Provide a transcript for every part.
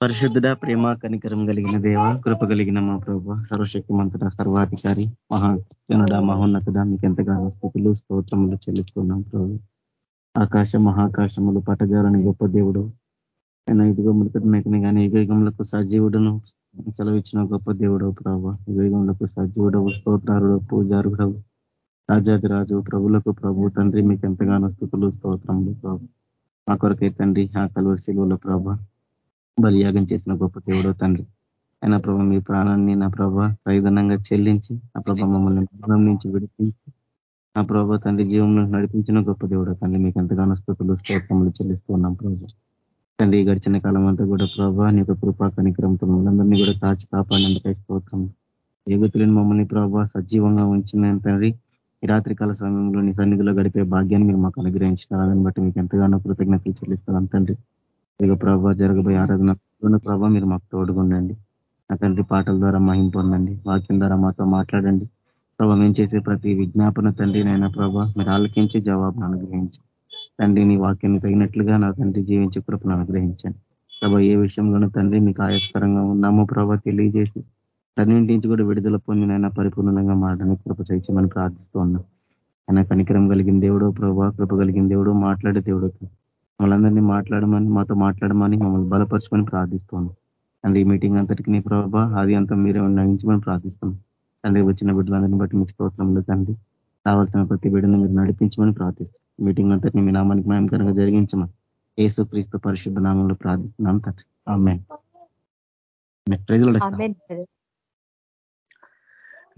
పరిశుద్ధుడ ప్రేమ కనికరం కలిగిన దేవ కృప కలిగిన మా ప్రభు సర్వశక్తిమంతుడ సర్వాధికారి మహాజనుడ మహోన్నతుడ మీకు ఎంతగానో స్థుతులు స్తోత్రములు చెల్లిస్తున్నాం ప్రభు. ఆకాశ మహాకాశములు పటజాలని గొప్ప దేవుడు. ఆయన ఇదిగో మృతుడినైతే కానీ యుగములకు సజీవుడును సెలవిచ్చిన గొప్ప దేవుడు ప్రభు. యుగములకు సజీవుడవు స్తోత్రారుడు పూజారుడవు రాజాది రాజు ప్రభులకు ప్రభు తండ్రి మీకు ఎంతగానో స్థుతులు స్తోత్రములు ప్రభు. మా కొరకే తండ్రి ఆ కలువ శిలువలో ప్రభ బలియాగం చేసిన గొప్ప దేవుడు తండ్రి. అయినా ప్రభ మీ ప్రాణాన్ని నా ప్రభ ప్రయోజనంగా చెల్లించి ఆ ప్రభ మమ్మల్ని మరణం నుంచి విడిపించి ఆ ప్రభ తండ్రి జీవంలో నడిపించిన గొప్ప దేవుడు తండ్రి మీకు ఎంతగానో స్థుతులు స్తోత్రములు చెల్లిస్తున్నాం ప్రభు. తండ్రి గడిచిన కాలం అంతా కూడా ప్రభా నీ యొక్క కృపా కనికరంతో మనందరినీ కూడా కాచి కాపాడినందుకై స్తోత్రం ఏగుతులను మమ్మల్ని ప్రభా సజీవంగా ఉంచిన తండ్రి ఈ రాత్రికాల సమయంలో నీ సన్నిధిలో గడిపే భాగ్యాన్ని మీరు మాకు అనుగ్రహించినారని బట్టి మీకు ఎంతగానో కృతజ్ఞతలు చెల్లిస్తున్నాం తండ్రి. ఇక ప్రభావ జరగబోయే ఆరాధన ప్రభావ మీరు మాకు తోడుగుండండి. నా తండ్రి పాటల ద్వారా మహిం పొందండి. వాక్యం ద్వారా మాతో మాట్లాడండి. ప్రభావ మేము చేసే ప్రతి విజ్ఞాపన తండ్రి నైనా ప్రభావ మీరు ఆలకించి జవాబును అనుగ్రహించి తండ్రి నీ వాక్యాన్ని తగినట్లుగా నా తండ్రి జీవించే కృపను అనుగ్రహించండి. ప్రభా ఏ విషయంలోనూ తండ్రి మీకు ఆయాస్కరంగా ఉన్నామో ప్రభావ తెలియజేసి అన్నింటి నుంచి కూడా విడుదల పొందినైనా పరిపూర్ణంగా మాట్లాడి కృప చేయించమని ప్రార్థిస్తూ ఉన్నాం. ఆయన కనికరం కలిగిన దేవుడు ప్రభావ కృప కలిగిన దేవుడు మాట్లాడే దేవుడు మమ్మల్ందరినీ మాట్లాడమని మాతో మాట్లాడమని మమ్మల్ని బలపరచమని ప్రార్థిస్తున్నాం అండ్ ఈ మీటింగ్ అంతటికి నీ ప్రభావ అది అంతా మీరే నయించమని ప్రార్థిస్తున్నాం. తండ్రి వచ్చిన బిడ్డలందరినీ బట్టి మీకు స్తోత్రంలో తండ్రి కావాల్సిన ప్రతి బిడ్డను మీరు నడిపించమని ప్రార్థిస్తాం మీటింగ్ అంతటిని మీ నామానికి భయంకరంగా జరిగించమని ఏసు క్రీస్తు పరిశుద్ధ నామంలో ప్రార్థిస్తున్నాం తండ్రి. ఆమె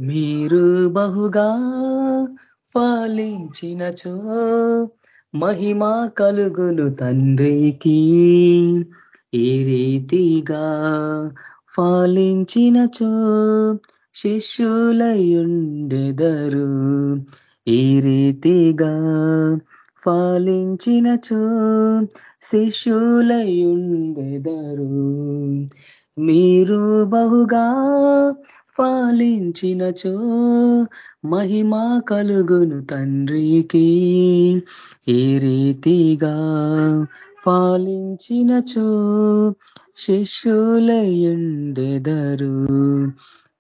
మీరు బహుగా ఫలించినచో మహిమా కలుగును తండ్రికి. ఈ రీతిగా ఫాలించినచో శిష్యులయుండెదరు. ఈ రీతిగా ఫాలించినచో శిష్యులయుండెదరు. మీరు బహుగా పాలించినచో మహిమా కలుగును తండ్రికి. ఏ రీతిగా పాలించినచో శిష్యులయుండెదరు.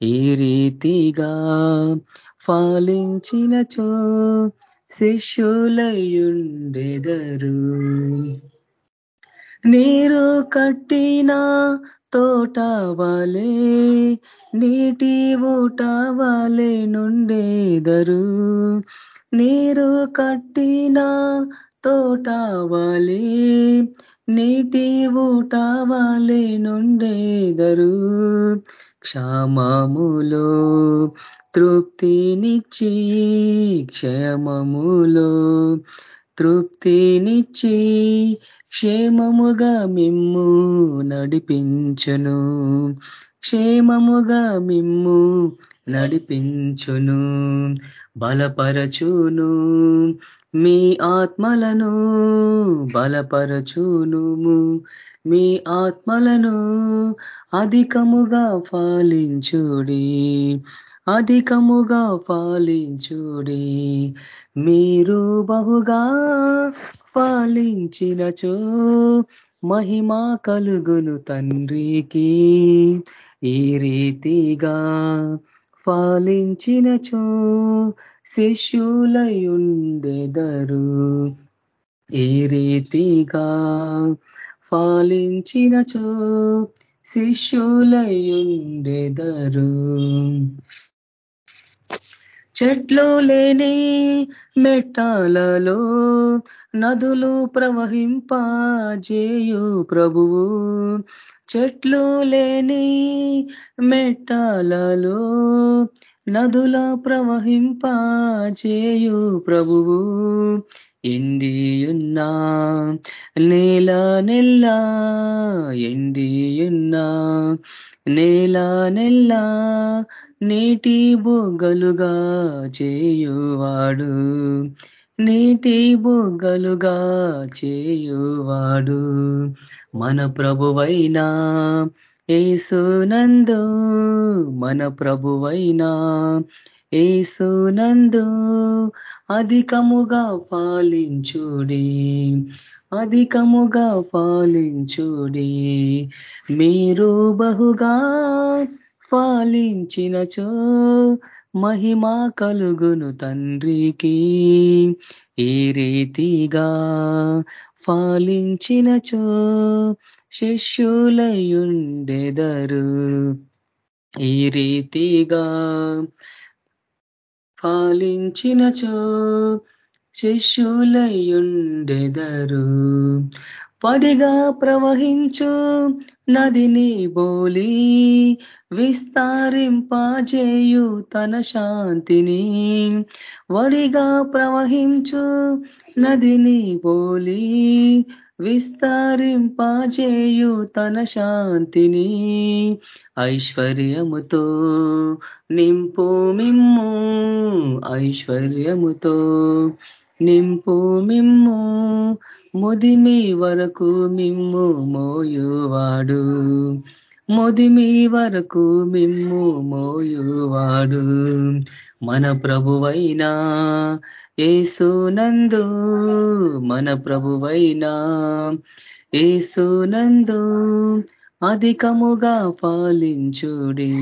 ఈ రీతిగా పాలించినచో శిష్యులయుండెదరు. నీరు కట్టిన తోట వాలే నీటి ఊట వాలే నుండేదరు నీరు కట్టిన తోట వాలే నీటి ఊట వాలే నుండేదరు క్షమములో తృప్తినిచ్చి క్షేమములో తృప్తినిచ్చి క్షేమముగా మిమ్ము నడిపించును. క్షేమముగా మిమ్ము నడిపించును. బలపరచును. మీ ఆత్మలను బలపరచును. మీ ఆత్మలను అధికముగా ఫాలించుడి. అధికముగా ఫాలించుడి. మీరు బహుగా ఫాలించినచో మహిమా కలుగును తండ్రికి. ఈ రీతిగా ఫాలించినచో శిష్యులయుండెదరు. ఏ రీతిగా ఫాలించినచో శిష్యులయుండెదరు. చెట్లు లేని మెట్టాలలో నదులు ప్రవహింపజేయు ప్రభువు. చెట్లు లేని మెట్టాలలో నదుల ప్రవహింపజేయు ప్రభువు. ఎండియున్నా నేల నెల్లా ఎండియున్నా నేల నెల్లా నీటి బొగ్గలుగా చేయువాడు నీటి బొగ్గలుగా చేయువాడు. మన ప్రభువైనా ఏసునందు మన ప్రభువైనా ఏసునందు అధికముగా పాలించుడి అధికముగా పాలించుడి. మీరు బహుగా పాలించినచో మహిమ కలుగును తండ్రికి. ఈ రీతిగా ఫాలించినచో శిష్యులయుండెదరు. ఈ రీతిగా ఫాలించినచో శిష్యులయుండెదరు. పడిగా ప్రవహించు నదిని బోలి విస్తారింపజేయు తన శాంతిని. వడిగా ప్రవహించు నదిని బోలి విస్తారింపజేయు తన శాంతిని. ఐశ్వర్యముతో నింపు మిమ్ము ఐశ్వర్యముతో నింపు మిమ్ము ముదిమి వరకు మిమ్ము మోయువాడు. ముదిమి వరకు మిమ్ము మోయువాడు. మన ప్రభువైనా ఏసునందు మన ప్రభువైనా ఏసునందు అధికముగా పాలించుడి.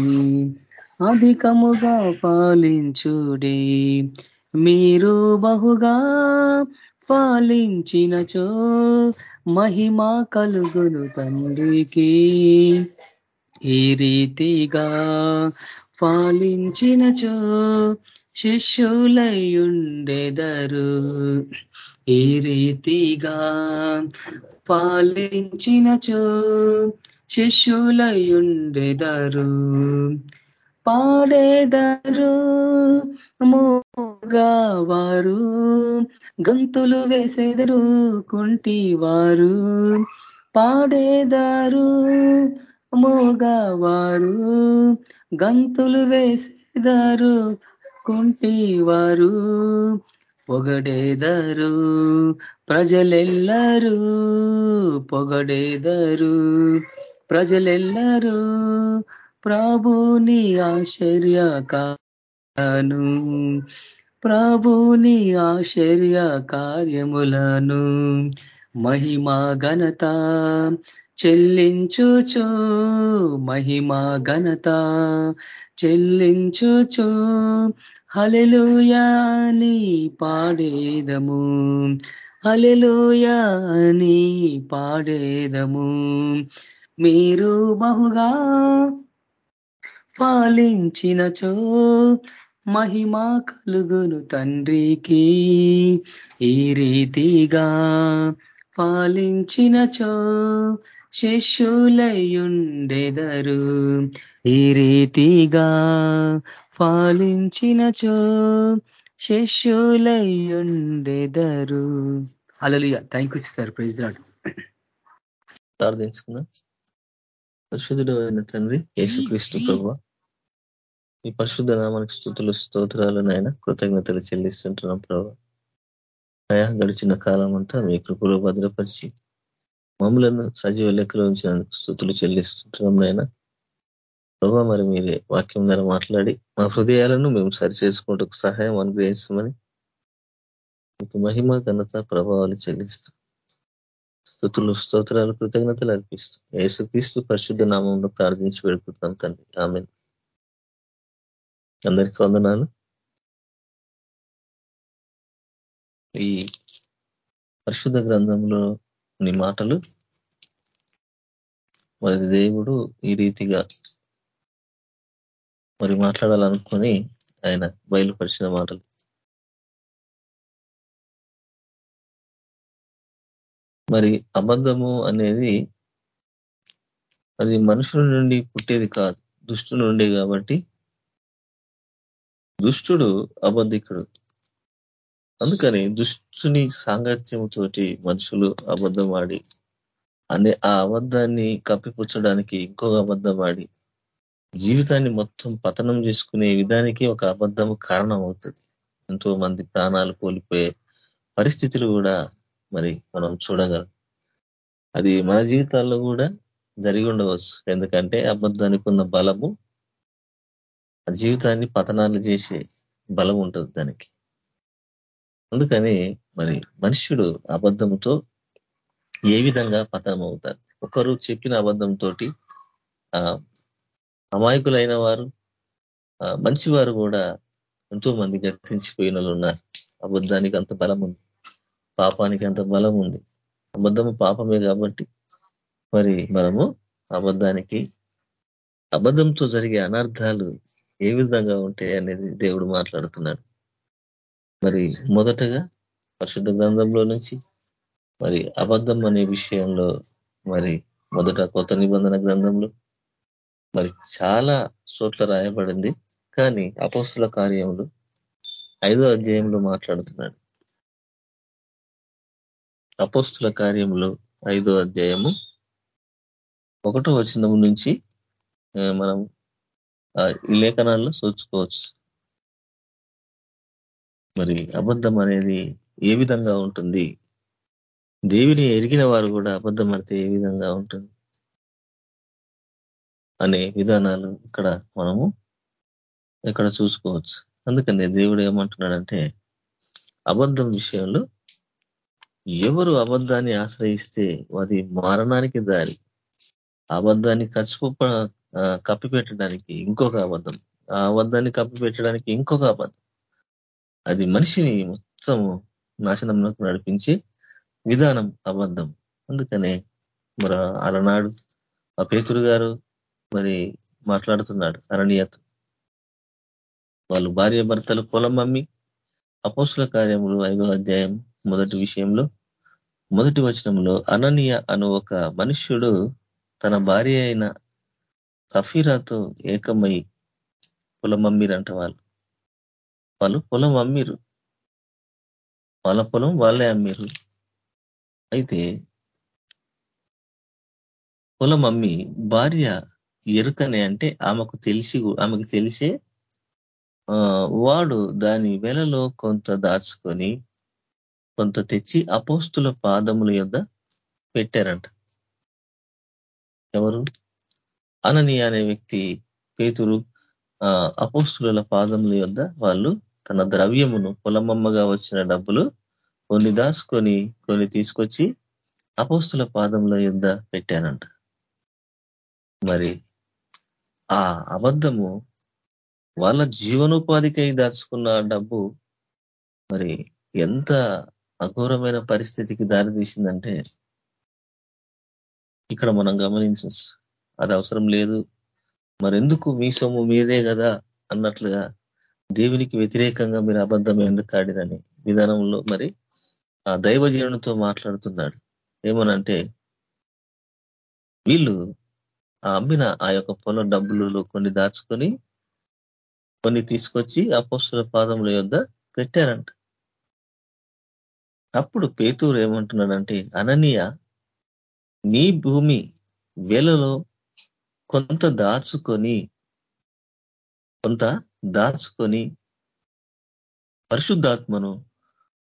అధికముగా పాలించుడి. మీరు బహుగా ఫలించినచో మహిమ కలుగును తండ్రికి. ఈ రీతిగా ఫాలించినచో శిష్యులయుండెదరు. ఈ రీతిగా పాలించినచో శిష్యులయుండెదరు. పాడేదరు మోగా గంతులు వేసేదరు కుంటివారు. పాడేదారు మోగవారు గంతులు వేసేదారు కుంటివారు. పొగడేదరు ప్రజలెల్లరూ పొగడేదరు ప్రజలెల్లరూ ప్రభుని ఆశ్చర్యకాను ప్రభుని ఆశ్చర్య కార్యములను మహిమా ఘనత చెల్లించుచు మహిమా ఘనత చెల్లించుచు. హలెలుయాని పాడేదము హలెలుయాని పాడేదము. మీరు బహుగా పాలించినచో మహిమ కలుగును తండ్రికి. ఈ రీతిగా పాలించినచో శిష్యులయుండెదరు ఈ రీతిగా పాలించినచో శిష్యులయుండెదరు అలలుయ thank you sir president sir ప్రార్థించుకుందాం. పరిశుద్ధుడు అయిన తండ్రి యేసుక్రీస్తు ప్రభు. ఈ పరిశుద్ధ నామానికి స్థుతులు స్తోత్రాలు నాయన కృతజ్ఞతలు చెల్లిస్తుంటున్నాం ప్రభు. అయా గడిచిన కాలం అంతా మీ కృపలో భద్రపరిచి మమ్మలను సజీవ లెక్కలో ఉంచిన స్థుతులు చెల్లిస్తుంటున్నాం నాయన. ప్రభా మరి మీరే వాక్యం ద్వారా మాట్లాడి మా హృదయాలను మేము సరి చేసుకుంటూ సహాయం అనుగ్రహించమని మీకు మహిమ ఘనత ప్రభావాలు చెల్లిస్తూ స్థుతులు స్తోత్రాలు కృతజ్ఞతలు అర్పిస్తూ యేసుక్రీస్తు పరిశుద్ధ నామంలో ప్రార్థించి పెడుకుంటున్నాం తండ్రి. ఆమె అందరికీ వందనాలు. ఈ పరిశుద్ధ గ్రంథంలో నీ మాటలు. మరి దేవుడు ఈ రీతిగా మరి మాట్లాడాలనుకొని ఆయన బయలుపరిచిన మాటలు. మరి అబద్ధము అనేది అది మనుషుల నుండి పుట్టేది కాదు. దుష్టు నుండి కాబట్టి దుష్టుడు అబద్ధికుడు. అందుకని దుష్టుని సాంగత్యంతోటి మనుషులు అబద్ధం ఆడి అనే ఆ అబద్ధాన్ని కప్పిపుచ్చడానికి ఇంకొక అబద్ధం ఆడి జీవితాన్ని మొత్తం పతనం చేసుకునే విధానికి ఒక అబద్ధం కారణం అవుతుంది ఎంతో మంది ప్రాణాలు కోల్పోయే పరిస్థితులు కూడా మరి మనం చూడగలం. అది మన జీవితాల్లో కూడా జరిగి ఉండవచ్చు. ఎందుకంటే అబద్ధానికి ఉన్న బలము జీవితాన్ని పతనాలు చేసే బలం ఉంటుంది దానికి. అందుకని మరి మనుష్యుడు అబద్ధంతో ఏ విధంగా పతనం అవుతారు ఒకరు చెప్పిన అబద్ధంతో అమాయకులైన వారు మంచివారు కూడా ఎంతో మంది గతించిపోయిన ఉన్నారు. అబద్ధానికి అంత బలం ఉంది. పాపానికి అంత బలం ఉంది. అబద్ధము పాపమే కాబట్టి మరి మనము అబద్ధానికి అబద్ధంతో జరిగే అనర్థాలు ఏ విధంగా ఉంటాయి అనేది దేవుడు మాట్లాడుతున్నాడు. మరి మొదటగా పరిశుద్ధ గ్రంథంలో నుంచి మరి అబద్ధం అనే విషయంలో మరి మొదట కొత్త నిబంధన గ్రంథంలో మరి చాలా చోట్ల రాయబడింది. కానీ అపోస్తుల కార్యములు ఐదో అధ్యాయంలో మాట్లాడుతున్నాడు. అపోస్తుల కార్యములు ఐదో అధ్యాయము ఒకటో వచనం నుంచి మనం ఈ లేఖనాల్లో సూచుకోవచ్చు. మరి అబద్ధం అనేది ఏ విధంగా ఉంటుంది? దేవిని ఎరిగిన వారు కూడా అబద్ధం పడితే ఏ విధంగా ఉంటుంది? అనే విధానాలు ఇక్కడ మనము ఇక్కడ చూసుకోవచ్చు. అందుకని దేవుడు ఏమంటున్నాడంటే అబద్ధం విషయంలో ఎవరు అబద్ధాన్ని ఆశ్రయిస్తే అది మరణానికి దారి. అబద్ధాన్ని కచ్చిపొప్ప కప్పిపెట్టడానికి ఇంకొక అబద్ధం. ఆ అబద్ధాన్ని కప్పిపెట్టడానికి ఇంకొక అబద్ధం. అది మనిషిని మొత్తము నాశనంలోకి నడిపించి విధానం అబద్ధం. అందుకనే మరి అలనాడు ఆ పేతురు గారు మరి మాట్లాడుతున్నాడు అరణ్యత. వాళ్ళు భార్య భర్తలు పొలం అమ్మి అపోసుల కార్యములు ఐదో అధ్యాయం మొదటి విషయంలో మొదటి వచనంలో అననీయ అను ఒక మనుష్యుడు తన భార్య అయిన సఫీరాతో ఏకమై పొలం అమ్మిరంట వాళ్ళు. వాళ్ళు పొలం అమ్మిరు. వాళ్ళ పొలం వాళ్ళే అమ్మిరు. అయితే పొలం అమ్మి భార్య ఎరుకనే అంటే ఆమెకు తెలిసి ఆమెకు తెలిసే వాడు దాని వెలలో కొంత దాచుకొని కొంత తెచ్చి అపోస్తుల పాదముల యొద్ పెట్టారంట. ఎవరు? అనని అనే వ్యక్తి పేతురు అపోస్తుల పాదముల యొద్ వాళ్ళు తన ద్రవ్యమును పొలమమ్మగా వచ్చిన డబ్బులు కొన్ని దాచుకొని కొన్ని తీసుకొచ్చి అపోస్తుల పాదముల యుద్ధ పెట్టానంట మరి ఆ అబద్ధము వాళ్ళ జీవనోపాధికై దాచుకున్న డబ్బు మరి ఎంత అఘోరమైన పరిస్థితికి దారితీసిందంటే ఇక్కడ మనం గమనించచ్చు అది అవసరం లేదు. మరెందుకు మీ సొమ్ము మీదే కదా అన్నట్లుగా దేవునికి వ్యతిరేకంగా మీరు అబద్ధం ఎందుకు ఆడిరని విధానంలో మరి ఆ దైవజనునితో మాట్లాడుతున్నాడు. ఏమనంటే వీళ్ళు ఆ అమ్మిన ఆ యొక్క పొలం డబ్బులు కొన్ని దాచుకొని కొన్ని తీసుకొచ్చి అపోస్తుల పాదముల యొద్ పెట్టారంట. అప్పుడు పేతూరు ఏమంటున్నాడంటే అననీయ నీ భూమి వేలలో కొంత దాచుకొని కొంత దాచుకొని పరిశుద్ధాత్మను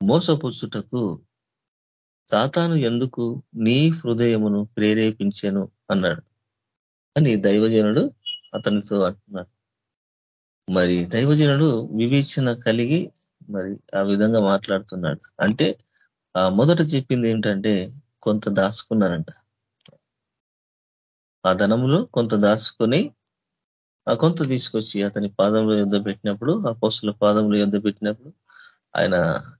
మోసపుచ్చుటకు సాతాను ఎందుకు నీ హృదయమును ప్రేరేపించాను? అన్నాడు. అని దైవజనుడు అతనితో అంటున్నాడు. మరి దైవజనుడు వివేచన కలిగి మరి ఆ విధంగా మాట్లాడుతున్నాడు. అంటే ఆ మొదట చెప్పింది ఏంటంటే కొంత దాచుకున్నారంట ఆ ధనంలో కొంత దాచుకొని ఆ కొంత తీసుకొచ్చి అతని పాదంలో యుద్ధ పెట్టినప్పుడు ఆ పోస్తుల పాదంలో యుద్ధ పెట్టినప్పుడు ఆయన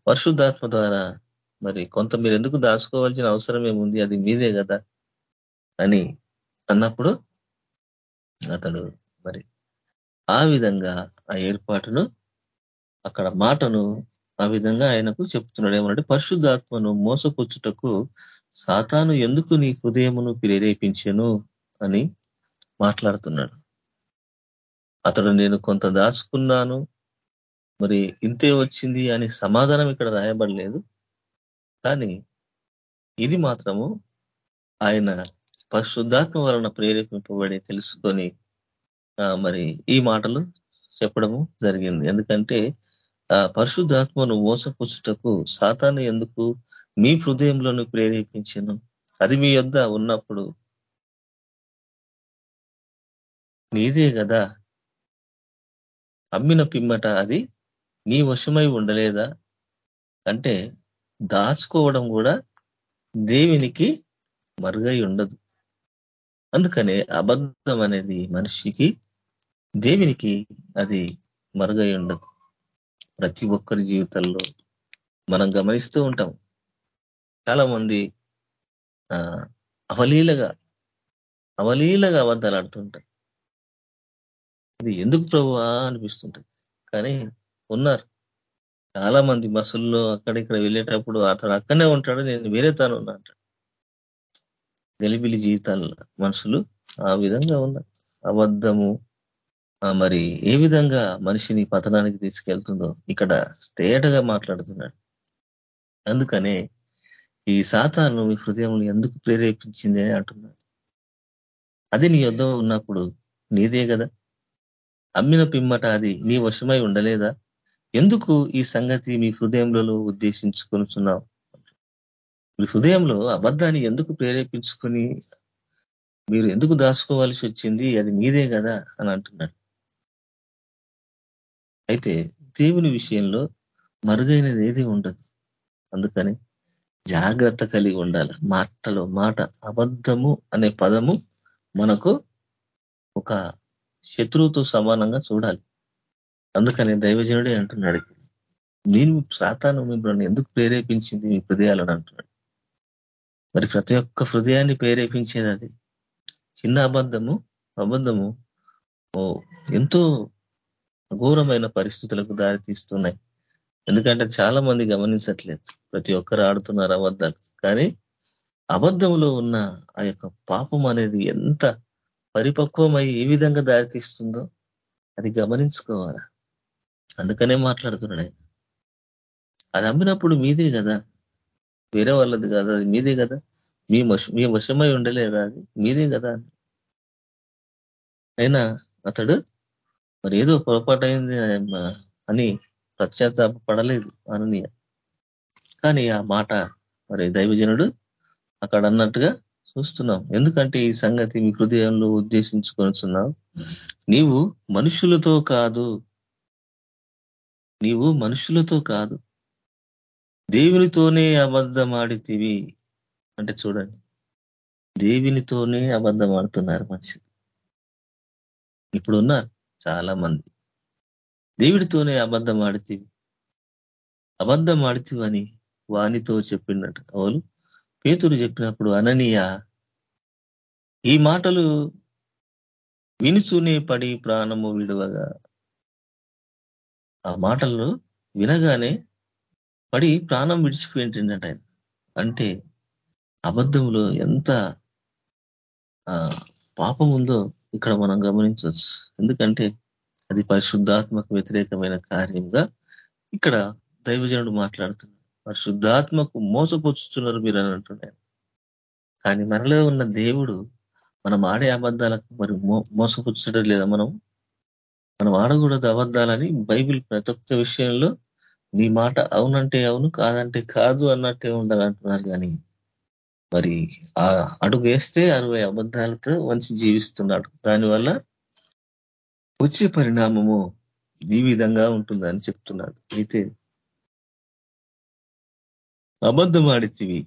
పరిశుద్ధాత్మ ద్వారా మరి కొంత మీరు ఎందుకు దాచుకోవాల్సిన అవసరం ఏముంది? అది మీదే కదా అని అన్నప్పుడు అతడు మరి ఆ విధంగా ఆ ఏర్పాటును అక్కడ మాటను ఆ విధంగా ఆయనకు చెప్తున్నాడు. ఏమంటే పరిశుద్ధాత్మను మోసపుచ్చుటకు సాతాను ఎందుకు నీ హృదయమును ప్రేరేపించను? అని మాట్లాడుతున్నాడు. అతడు నేను కొంత దాచుకున్నాను మరి ఇంతే వచ్చింది అని సమాధానం ఇక్కడ రాయబడలేదు. కానీ ఇది మాత్రము ఆయన పరిశుద్ధాత్మ వలన ప్రేరేపింపబడి తెలుసుకొని మరి ఈ మాటలు చెప్పడము జరిగింది. ఎందుకంటే ఆ పరిశుద్ధాత్మను మోసపుచ్చుటకు సాతాను ఎందుకు మీ హృదయంలోను ప్రేరేపించను? అది మీ యొద్ ఉన్నప్పుడు నీదే కదా అమ్మిన పిమ్మట అది నీ వశమై ఉండలేదా? అంటే దాచుకోవడం కూడా దేవునికి మరుగై ఉండదు. అందుకనే అబద్ధం అనేది మనిషికి దేవునికి అది మరుగై ఉండదు. ప్రతి ఒక్కరి జీవితంలో మనం గమనిస్తూ ఉంటాం. చాలా మంది అవలీలగా అవలీలగా అబద్ధాలు ఆడుతుంటారు ఇది ఎందుకు ప్రభువా అనిపిస్తుంటుంది? కానీ ఉన్నారు. చాలా మంది బస్సుల్లో అక్కడిక్కడ వెళ్ళేటప్పుడు అతడు అక్కడనే ఉంటాడు నేను వేరే తాను ఉన్నా అంటాడు. గలిబిలి జీవితాల మనుషులు ఆ విధంగా ఉన్నారు. అబద్ధము మరి ఏ విధంగా మనిషిని పతనానికి తీసుకెళ్తుందో ఇక్కడ తేటగా మాట్లాడుతున్నాడు. అందుకనే ఈ సాతాను మీ హృదయం ఎందుకు ప్రేరేపించింది అని అంటున్నాడు. అది నీ యుద్ధం ఉన్నప్పుడు నీదే కదా? అమ్మిన పిమ్మట అది నీ వశమై ఉండలేదా? ఎందుకు ఈ సంగతి మీ హృదయంలో ఉద్దేశించుకొనుచున్నావు? మీ హృదయంలో అబద్ధాన్ని ఎందుకు ప్రేరేపించుకొని మీరు ఎందుకు దాచుకోవాల్సి వచ్చింది? అది మీదే కదా అని అంటున్నాడు. అయితే దేవుని విషయంలో మరుగైనది ఏది ఉండదు. అందుకని జాగ్రత్త కలిగి ఉండాలి. మాటలో మాట అబద్ధము అనే పదము మనకు ఒక శత్రువుతో సమానంగా చూడాలి. అందుకని దైవజనుడే అంటున్నాడు నేను సాతాను మిమ్మల్ని ఎందుకు ప్రేరేపించింది మీ హృదయాలను అంటున్నాడు. మరి ప్రతి ఒక్క హృదయాన్ని ప్రేరేపించేది అది. చిన్న అబద్ధము అబద్ధము ఎంతో అఘోరమైన పరిస్థితులకు దారితీస్తున్నాయి ఎందుకంటే చాలా మంది గమనించట్లేదు. ప్రతి ఒక్కరు ఆడుతున్నారు అబద్ధాలు. కానీ అబద్ధంలో ఉన్న ఆ యొక్క పాపం అనేది ఎంత పరిపక్వమై ఏ విధంగా దారితీస్తుందో అది గమనించుకోవాలి? అందుకనే మాట్లాడుతున్నాడు ఆయన అది అమ్మినప్పుడు మీదే కదా? వేరే వాళ్ళది కదా అది మీదే కదా? మీ మీ వశమై ఉండలేదా అది? మీదే కదా? అయినా అతడు మరి ఏదో పొరపాటైంది అని పశ్చాత్తాప పడలేదు అననీయ. కానీ ఆ మాట మరి దైవజనుడు అక్కడ అన్నట్టుగా చూస్తున్నాం. ఎందుకంటే ఈ సంగతి మీ హృదయంలో ఉద్దేశించుకొనిచున్నావు నీవు మనుషులతో కాదు నీవు మనుషులతో కాదు. దేవునితోనే అబద్ధమాడితివి. అంటే చూడండి దేవునితోనే అబద్ధం ఆడుతున్నారు మనుషులు. ఇప్పుడు ఉన్నారు చాలా మంది దేవుడితోనే అబద్ధం ఆడితివి అబద్ధం ఆడితివని వానితో చెప్పినట్టు అవును పేతురు చెప్పినప్పుడు అననీయ ఈ మాటలు వినుచూనే పడి ప్రాణము విడువగా ఆ మాటల్లో వినగానే పడి ప్రాణం విడిచిపోయింటుండట ఆయన. అంటే అబద్ధంలో ఎంత పాపం ఉందో ఇక్కడ మనం గమనించవచ్చు. ఎందుకంటే అది పరిశుద్ధాత్మకు వ్యతిరేకమైన కార్యంగా ఇక్కడ దైవజనుడు మాట్లాడుతున్నాడు. పరిశుద్ధాత్మకు మోసపుచ్చుతున్నారు మీరు అని అంటున్నాను కానీ మనలో ఉన్న దేవుడు మనం ఆడే అబద్ధాలకు మరి మోసపుచ్చడం లేదా మనం మనం ఆడకూడదు అబద్ధాలని బైబిల్ ప్రతి ఒక్క విషయంలో నీ మాట అవునంటే అవును కాదంటే కాదు అన్నట్టే ఉండాలంటున్నారు. కానీ మరి ఆ అడుగు వేస్తే అరవై అబద్ధాలతో వంచి జీవిస్తున్నాడు. దానివల్ల వచ్చే పరిణామము ఈ విధంగా ఉంటుందని చెప్తున్నాడు. అయితే అబద్ధం ఆడితివి.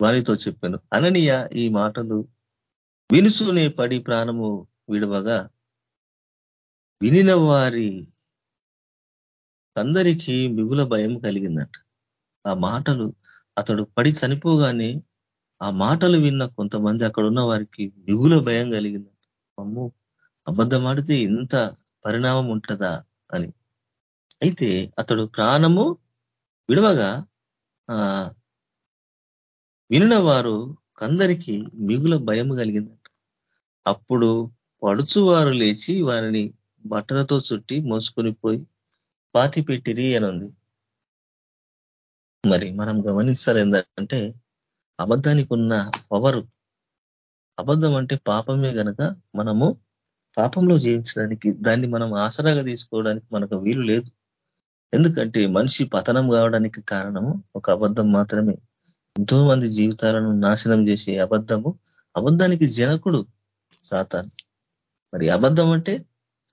వారితో చెప్పాను. అననీయ ఈ మాటలు వినుసునే పడి ప్రాణము విడవగా వినిన వారి అందరికీ మిగుల భయం కలిగిందట. ఆ మాటలు అతడు పడి చనిపోగానే ఆ మాటలు విన్న కొంతమంది అక్కడ ఉన్న వారికి మిగుల భయం కలిగిందంట అమ్ము అబద్ధమాడితే ఇంత పరిణామం ఉంటుందా అని. అయితే అతడు ప్రాణము విడవగా ఆ వినిన వారు కందరికి మిగుల భయం కలిగిందట. అప్పుడు పడుచువారు లేచి వారిని బట్టలతో చుట్టి మోసుకొని పోయి పాతి పెట్టిరి అని ఉంది మరి మనం గమనించాలి ఏంటంటే అబద్ధానికి ఉన్న పవరు. అబద్ధం అంటే పాపమే గనక మనము పాపంలో జీవించడానికి దాన్ని మనం ఆసరాగా తీసుకోవడానికి మనకు వీలు లేదు. ఎందుకంటే మనిషి పతనం కావడానికి కారణము ఒక అబద్ధం మాత్రమే. ఎంతో మంది జీవితాలను నాశనం చేసే అబద్ధము అబద్ధానికి జనకుడు సాతాన్. మరి అబద్ధం అంటే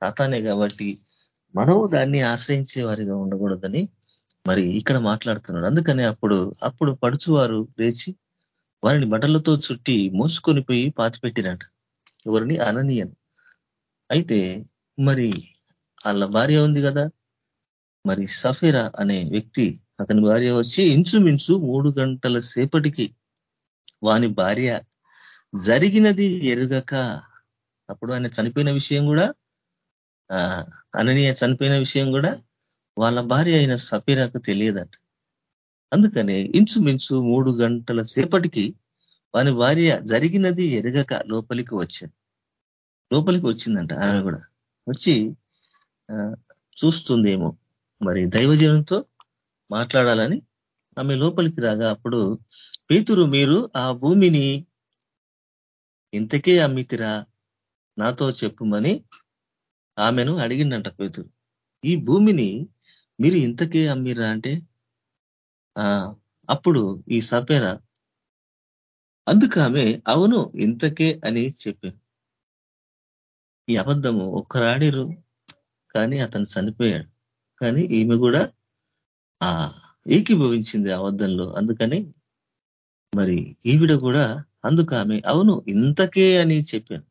సాతానే కాబట్టి మనము దాన్ని ఆశ్రయించే వారిగా ఉండకూడదని మరి ఇక్కడ మాట్లాడుతున్నాడు. అందుకనే అప్పుడు అప్పుడు పడుచువారు లేచి వారిని బట్టలతో చుట్టి మోసుకొని పోయి పాతిపెట్టినట ఎవరిని? అననీయను. అయితే మరి వాళ్ళ భార్య ఉంది కదా? మరి సఫీరా అనే వ్యక్తి అతని భార్య వచ్చి ఇంచుమించు మూడు గంటల సేపటికి వాని భార్య జరిగినది ఎరుగక అప్పుడు ఆయన చనిపోయిన విషయం కూడా అననీయ చనిపోయిన విషయం కూడా వాళ్ళ భార్య అయిన సఫీరాకు తెలియదట. అందుకనే ఇంచుమించు మూడు గంటల సేపటికి వాని భార్య జరిగినది ఎరగక లోపలికి వచ్చింది లోపలికి వచ్చిందంట ఆమె కూడా. వచ్చి చూస్తుందేమో. మరి దైవజనంతో మాట్లాడాలని ఆమె లోపలికి రాగా అప్పుడు పేతురు మీరు ఆ భూమిని ఇంతకే అమ్మితిరా? నాతో చెప్పుమని ఆమెను అడిగిండంట పేతురు. ఈ భూమిని మీరు ఇంతకే అమ్మిరా అంటే? అప్పుడు ఈ సపేర. అందుకు ఆమె అవును ఇంతకే అని చెప్పారు. ఈ అబద్ధము ఒక్కరాడిరు కానీ అతను చనిపోయాడు. కానీ ఈమె కూడా ఆ ఏకీభవించింది అబద్ధంలో. అందుకని మరి ఈవిడ కూడా అందుకు ఆమె అవును ఇంతకే అని చెప్పాను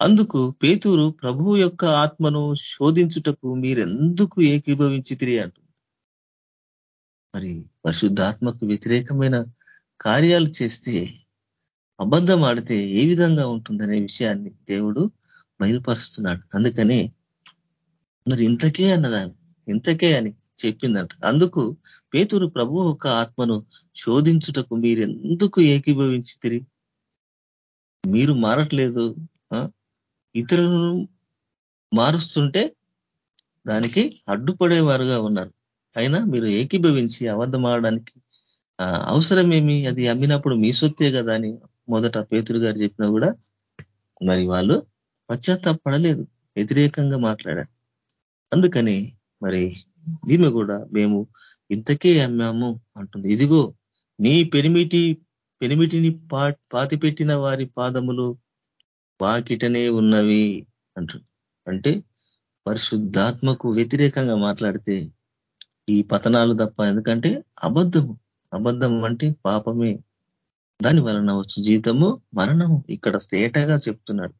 అందుకు పేతూరు ప్రభువు యొక్క ఆత్మను శోధించుటకు మీరెందుకు ఏకీభవించి తిరిగి అంటుంది మరి పరిశుద్ధాత్మకు వ్యతిరేకమైన కార్యాలు చేస్తే అబద్ధం ఆడితే ఏ విధంగా ఉంటుందనే విషయాన్ని దేవుడు బయలుపరుస్తున్నాడు. అందుకనే మరి ఇంతకే అన్నదాన్ని ఇంతకే అని చెప్పిందంట. అందుకు పేతురు ప్రభు ఒక ఆత్మను శోధించుటకు మీరెందుకు ఏకీభవించితిరి? మీరు మారట్లేదు ఇతరులను మారుస్తుంటే దానికి అడ్డుపడేవారుగా ఉన్నారు. అయినా మీరు ఏకీభవించి అబద్ధమాడడానికి అవసరమేమి? అది అమ్మినప్పుడు మీ సొత్తే కదా అని మొదట పేతురు గారు చెప్పినా కూడా మరి వాళ్ళు పశ్చాత్తాపడలేదు. వ్యతిరేకంగా మాట్లాడారు. అందుకని మరి ఈమె కూడా మేము ఇంతకే అమ్మాము అంటుంది. ఇదిగో నీ పెరిమిటి పెరిమిటిని పా పాతిపెట్టిన వారి పాదములు పాకిటనే ఉన్నవి అంటుంది అంటే పరిశుద్ధాత్మకు వ్యతిరేకంగా మాట్లాడితే ఈ పతనాలు తప్ప ఎందుకంటే అబద్ధము. అబద్ధం అంటే పాపమే. దాని వలన వచ్చి జీవితము మరణము. ఇక్కడ స్టేటగా చెప్తున్నాడు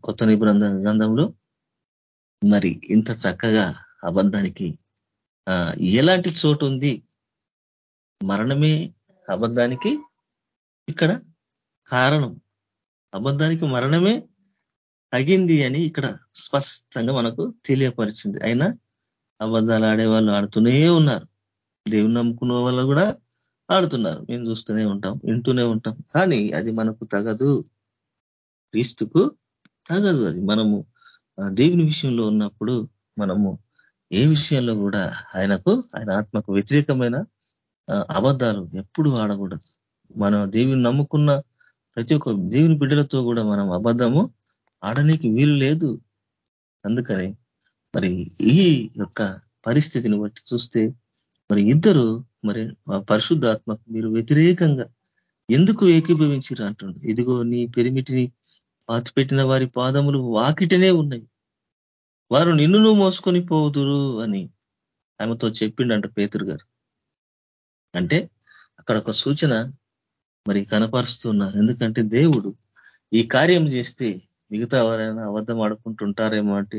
కొత్త నిబంధన గ్రంథంలో. మరి ఇంత చక్కగా అబద్ధానికి ఎలాంటి చోటు ఉంది? మరణమే అబద్ధానికి ఇక్కడ కారణం. అబద్ధానికి మరణమే తగింది అని ఇక్కడ స్పష్టంగా మనకు తెలియపరిచింది. అయినా అబద్ధాలు ఆడే వాళ్ళు ఆడుతూనే ఉన్నారు. దేవుని నమ్ముకున్న వాళ్ళు కూడా ఆడుతున్నారు. మేము చూస్తూనే ఉంటాం వింటూనే ఉంటాం. కానీ అది మనకు తగదు. క్రీస్తుకు తగదు అది. మనము దేవుని విషయంలో ఉన్నప్పుడు మనము ఏ విషయంలో కూడా ఆయనకు ఆయన ఆత్మకు వ్యతిరేకమైన అబద్ధాలు ఎప్పుడు ఆడకూడదు. మనం దేవుని నమ్ముకున్న ప్రతి ఒక్క దేవుని బిడ్డలతో కూడా మనం అబద్ధము ఆడనీకి వీలు లేదు. అందుకని మరి ఈ యొక్క పరిస్థితిని బట్టి చూస్తే మరి ఇద్దరు మరి పరిశుద్ధాత్మకు మీరు వ్యతిరేకంగా ఎందుకు ఏకీభవించారు అంటుండ్రు ఇదిగో నీ పెరిమిటిని పాతిపెట్టిన వారి పాదములు వాకిటనే ఉన్నాయి. వారు నిన్నును మోసుకొని పోదురు అని ఆమెతో చెప్పిండంట పేతురు గారు. అంటే అక్కడ ఒక సూచన మరి కనపరుస్తున్నారు. ఎందుకంటే దేవుడు ఈ కార్యం చేస్తే మిగతా ఎవరైనా అబద్ధం ఆడుకుంటుంటారేమో అంటే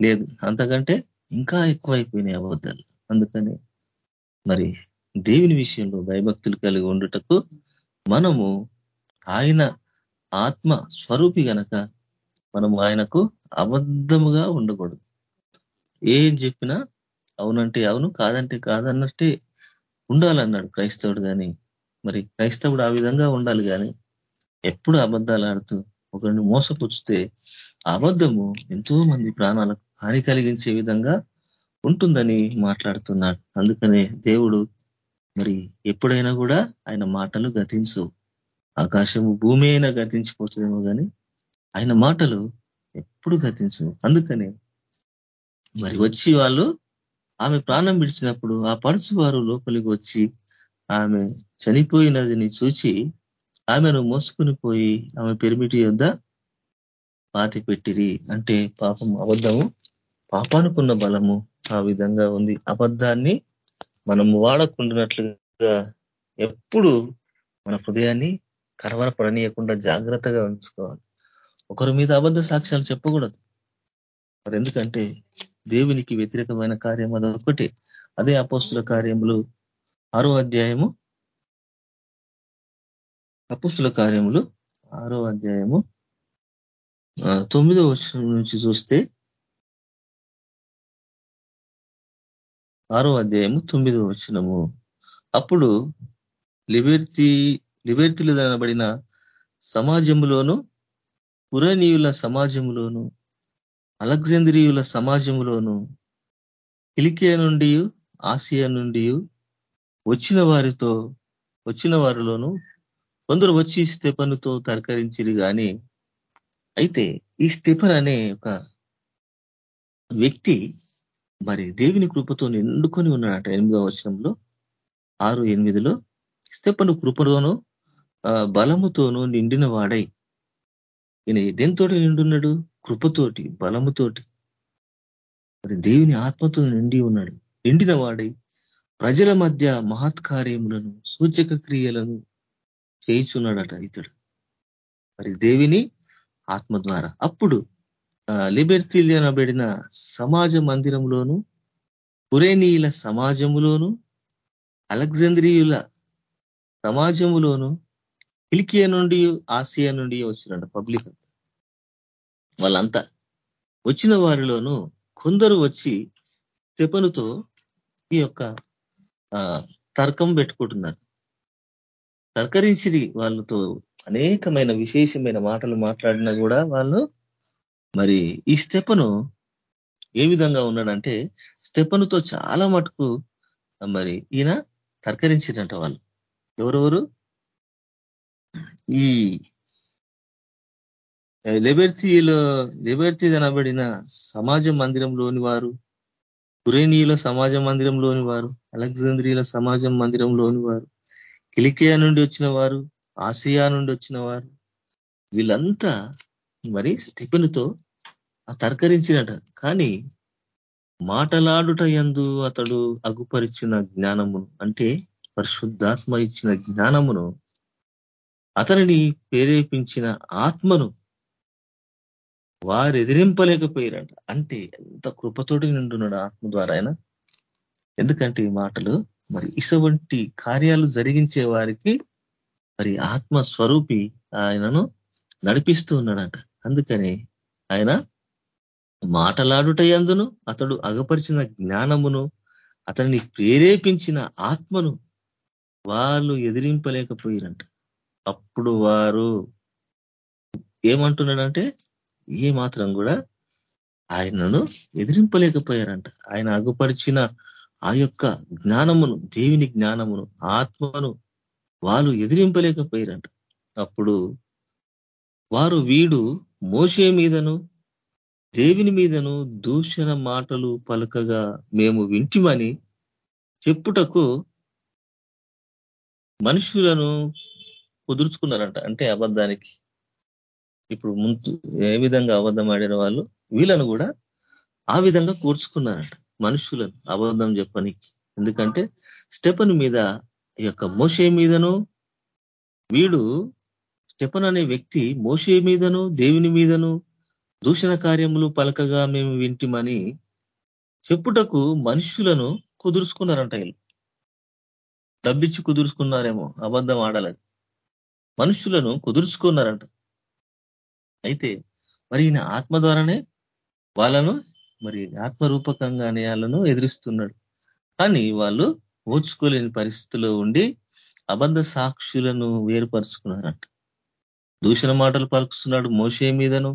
లేదు. అంతకంటే ఇంకా ఎక్కువైపోయినాయి అబద్ధాలు. అందుకని మరి దేవుని విషయంలో భయభక్తులు కలిగి ఉండుటకు మనము ఆయన ఆత్మ స్వరూపి గనక మనము ఆయనకు అబద్ధముగా ఉండకూడదు. ఏం చెప్పినా అవునంటే అవును కాదంటే కాదన్నట్టే ఉండాలన్నాడు క్రైస్తవుడు కానీ మరి క్రైస్తవుడు ఆ విధంగా ఉండాలి కానీ ఎప్పుడు అబద్ధాలు ఆడుతూ ఒకరిని మోసపుచ్చితే అబద్ధము ఎంతో మంది ప్రాణాలకు హాని కలిగించే విధంగా ఉంటుందని మాట్లాడుతున్నాడు. అందుకనే దేవుడు మరి ఎప్పుడైనా కూడా ఆయన మాటలు గతించు. ఆకాశము భూమి అయినా గతించిపోతుందేమో కానీ ఆయన మాటలు ఎప్పుడు గతించు. అందుకనే మరి వచ్చి వాళ్ళు ఆమె ప్రాణం విడిచినప్పుడు ఆ పరుచు వారు లోపలికి వచ్చి ఆమె చనిపోయినదిని చూచి ఆమెను మోసుకుని పోయి ఆమె పెరిమిటి యొద్ పాతి పెట్టిరి అంటే పాపం అబద్ధము పాపానుకున్న బలము ఆ విధంగా ఉంది. అబద్ధాన్ని మనం వాడకుండానట్లుగా ఎప్పుడు మన హృదయాన్ని కరవరపడనీయకుండా జాగ్రత్తగా ఉంచుకోవాలి. ఒకరి మీద అబద్ధ సాక్ష్యాలు చెప్పకూడదు. మరి ఎందుకంటే దేవునికి వ్యతిరేకమైన కార్యం అదొకటి అదే అపోస్తుల కార్యములు ఆరో అధ్యాయము అపుస్తుల కార్యములు ఆరో అధ్యాయము తొమ్మిదో వర్షం నుంచి చూస్తే ఆరో అధ్యాయము తొమ్మిదో వచ్చినము అప్పుడు లిబెర్తి లిబెర్తిలు అనబడిన సమాజములోను పురనీయుల సమాజములోను అలెగ్జాంద్రియుల సమాజములోను కిలికియా నుండి ఆసియా నుండి వచ్చిన వారితో వచ్చిన వారిలోను కొందరు వచ్చి స్తెపనుతో తర్కరించిరి కానీ అయితే ఈ స్తెపన్ అనే ఒక వ్యక్తి మరి దేవుని కృపతో నిండుకొని ఉన్నాడట. ఎనిమిదో వచనంలో ఆరు ఎనిమిదిలో స్తెపను కృపలోను బలముతోనూ నిండిన వాడై. ఈయన దేంతో నిండున్నాడు? కృపతోటి బలముతోటి. మరి దేవుని ఆత్మతో నిండి ఉన్నాడు. నిండిన వాడై ప్రజల మధ్య మహత్కార్యములను సూచక క్రియలను చేయిచున్నాడట ఇతడు. మరి దేవిని ఆత్మ ద్వారా. అప్పుడు లిబెర్తీలు అనబడిన సమాజ మందిరంలోను పురేనీయుల సమాజములోను అలెగ్జాంద్రియుల సమాజములోను కిలికియా నుండి ఆసియా నుండి వచ్చినట్టు పబ్లిక్ వాళ్ళంతా వచ్చిన వారిలోనూ కొందరు వచ్చి తెపనుతో ఈ యొక్క తర్కం పెట్టుకుంటున్నారు. తర్కరించి వాళ్ళతో అనేకమైన విశేషమైన మాటలు మాట్లాడినా కూడా వాళ్ళు మరి ఈ స్టెపను ఏ విధంగా ఉన్నాడంటే స్టెపనుతో చాలా మటుకు మరి ఈయన తర్కరించినట్ట వాళ్ళు. ఎవరెవరు? ఈ లెబెర్తీలో లెబెర్తీ అనబడిన సమాజ మందిరంలోని వారు కురేనీయుల సమాజ మందిరంలోని వారు అలెగ్జాంద్రియుల సమాజం మందిరంలోని వారు కిలికియా నుండి వచ్చిన వారు ఆసియా నుండి వచ్చిన వారు వీళ్ళంతా మరి స్టిఫెన్తో తర్కరించినట. కానీ మాటలాడుట ఎందు అతడు అగుపరిచిన జ్ఞానమును అంటే పరిశుద్ధాత్మ ఇచ్చిన జ్ఞానమును అతనిని ప్రేరేపించిన ఆత్మను వారు ఎదిరింపలేకపోయారంట అంటే ఎంత కృపతోటి నిండున్నాడు ఆత్మ ద్వారా ఆయన ఎందుకంటే ఈ మాటలు మరి ఇటువంటి కార్యాలు జరిగించే వారికి మరి ఆత్మ స్వరూపి ఆయనను నడిపిస్తూ ఉన్నాడంట. అందుకని ఆయన మాటలాడుట ఎందును అతడు అగపరిచిన జ్ఞానమును అతన్ని ప్రేరేపించిన ఆత్మను వాళ్ళు ఎదిరింపలేకపోయారంట. అప్పుడు వారు ఏమంటున్నాడంటే ఏ మాత్రం కూడా ఆయనను ఎదిరింపలేకపోయారంట. ఆయన అగుపరిచిన ఆ యొక్క జ్ఞానమును దేవుని జ్ఞానమును ఆత్మను వాళ్ళు ఎదిరింపలేకపోయారంట. అప్పుడు వారు వీడు మోసే మీదను దేవుని మీదను దూషణ మాటలు పలకగా మేము వింటిమని చెప్పుటకు మనుషులను కుదుర్చుకున్నారంట. అంటే అబద్ధానికి. ఇప్పుడు ముందు ఏ విధంగా అబద్ధం ఆడిన వాళ్ళు వీళ్ళను కూడా ఆ విధంగా కూర్చుకున్నారంట. మనుషులను అబద్ధం చెప్పనికి. ఎందుకంటే స్టెపన్ మీద ఈ యొక్క మోసే మీదను వీడు స్టెపన్ అనే వ్యక్తి మోసే మీదను దేవుని మీదను దూషణ కార్యములు పలకగా మేము వింటిమని చెప్పుటకు మనుషులను కుదుర్చుకున్నారంట వీళ్ళు. డబ్బిచ్చి కుదుర్చుకున్నారేమో అబద్ధం ఆడాలని. మనుషులను కుదుర్చుకున్నారంట. అయితే మరి ఈయన ఆత్మ ద్వారానే వాళ్ళను మరి ఆత్మరూపకంగానే వాళ్ళను ఎదిరిస్తున్నాడు. కానీ వాళ్ళు ఓర్చుకోలేని పరిస్థితిలో ఉండి అబద్ధ సాక్షులను వేరుపరుచుకున్నారంట. దూషణ మాటలు పలుకుతున్నాడు మోసే మీదను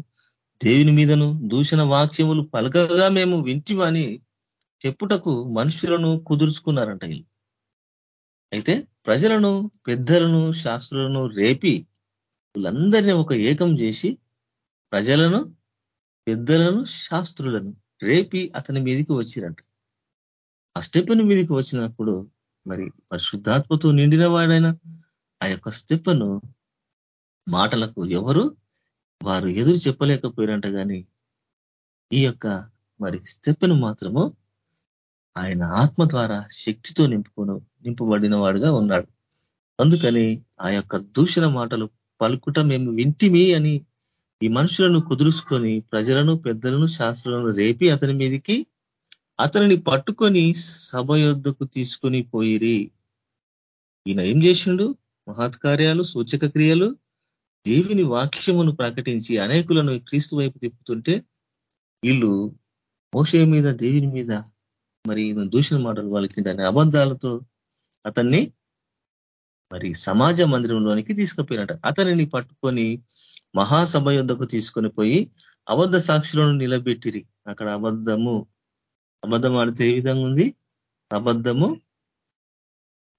దేవుని మీదను. దూషణ వాక్యములు పలకగా మేము వింటివని చెప్పుటకు మనుషులను కుదుర్చుకున్నారంట వీళ్ళు. అయితే ప్రజలను పెద్దలను శాస్త్రులను రేపి వీళ్ళందరినీ ఒక ఏకం చేసి ప్రజలను పెద్దలను శాస్త్రులను రేపి అతని మీదకి వచ్చిరంట. ఆ స్టెప్పని మీదికి వచ్చినప్పుడు మరి పరిశుద్ధాత్మతో నిండిన వాడైనా ఆ యొక్క స్టెప్పను మాటలకు ఎవరు వారు ఎదురు చెప్పలేకపోయారంట కానీ ఈ యొక్క మరి స్టెప్ను మాత్రము ఆయన ఆత్మ ద్వారా శక్తితో నింపుకొని నింపబడిన వాడుగా ఉన్నాడు. అందుకని ఆ యొక్క దూషణ మాటలు పలుకుట మేము వింటిమి అని ఈ మనుషులను కుదురుసుకొని ప్రజలను పెద్దలను శాస్త్రులను రేపి అతని మీదికి అతనిని పట్టుకొని సభ యొద్దకు తీసుకొని పోయిరి. ఈయన ఏం చేసిండు? మహత్కార్యాలు సూచక క్రియలు దేవిని వాక్యమును ప్రకటించి అనేకులను క్రీస్తు వైపు తిప్పుతుంటే వీళ్ళు మోసే మీద దేవిని మీద మరి దూషణ మాటలు వాళ్ళకి దాని అబద్ధాలతో అతన్ని మరి సమాజ మందిరంలోనికి తీసుకుపోయినట. అతనిని పట్టుకొని మహాసభ యుద్ధకు తీసుకొని పోయి అబద్ధ సాక్షులను నిలబెట్టిరి. అక్కడ అబద్ధము అబద్ధం ఆడితే ఏ విధంగా ఉంది? అబద్ధము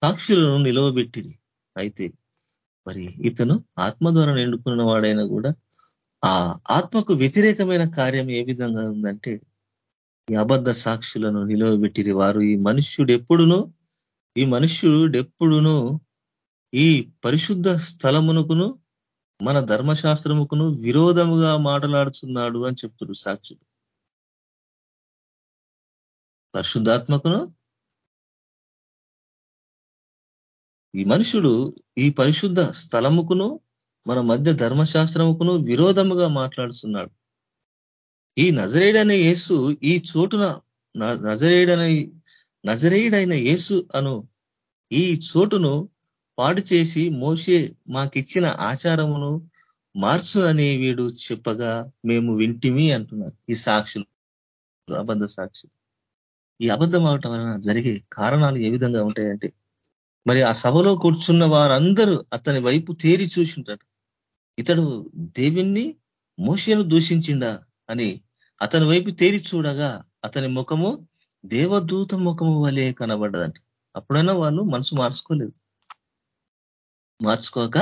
సాక్షులను నిలవబెట్టిరి. అయితే మరి ఇతను ఆత్మ ద్వారా నిండుకున్న వాడైనా కూడా ఆ ఆత్మకు వ్యతిరేకమైన కార్యం ఏ విధంగా ఉందంటే ఈ అబద్ధ సాక్షులను నిలవబెట్టిరి. వారు ఈ మనుష్యుడు ఎప్పుడునో ఈ మనుష్యుడు ఎప్పుడునో ఈ పరిశుద్ధ స్థలమునకును మన ధర్మశాస్త్రముకును విరోధముగా మాట్లాడుతున్నాడు అని చెప్తుడు సాక్షులు. పరిశుద్ధాత్మకును ఈ మనుషుడు ఈ పరిశుద్ధ స్థలముకును మన మధ్య ధర్మశాస్త్రముకును విరోధముగా మాట్లాడుతున్నాడు ఈ నజరేడనే యేసు ఈ చోటున నజరేడన నజరేయుడైన యేసు అను ఈ చోటును పాడు చేసి మోసే మాకిచ్చిన ఆచారమును మార్చు అని వీడు చెప్పగా మేము వింటిమి అంటున్నారు. ఈ సాక్షులు అబద్ధ సాక్షులు. ఈ అబద్ధం అవటం వలన జరిగే కారణాలు ఏ విధంగా ఉంటాయంటే మరి ఆ సభలో కూర్చున్న వారందరూ అతని వైపు తేరి చూసింటాడు ఇతడు దేవుణ్ణి మోషను దూషించిండా అని అతని వైపు తేరి చూడగా అతని ముఖము దేవదూత ముఖము వలె కనబడ్డదంట. అప్పుడైనా వాళ్ళు మనసు మార్చుకోలేదు. మార్చుకోక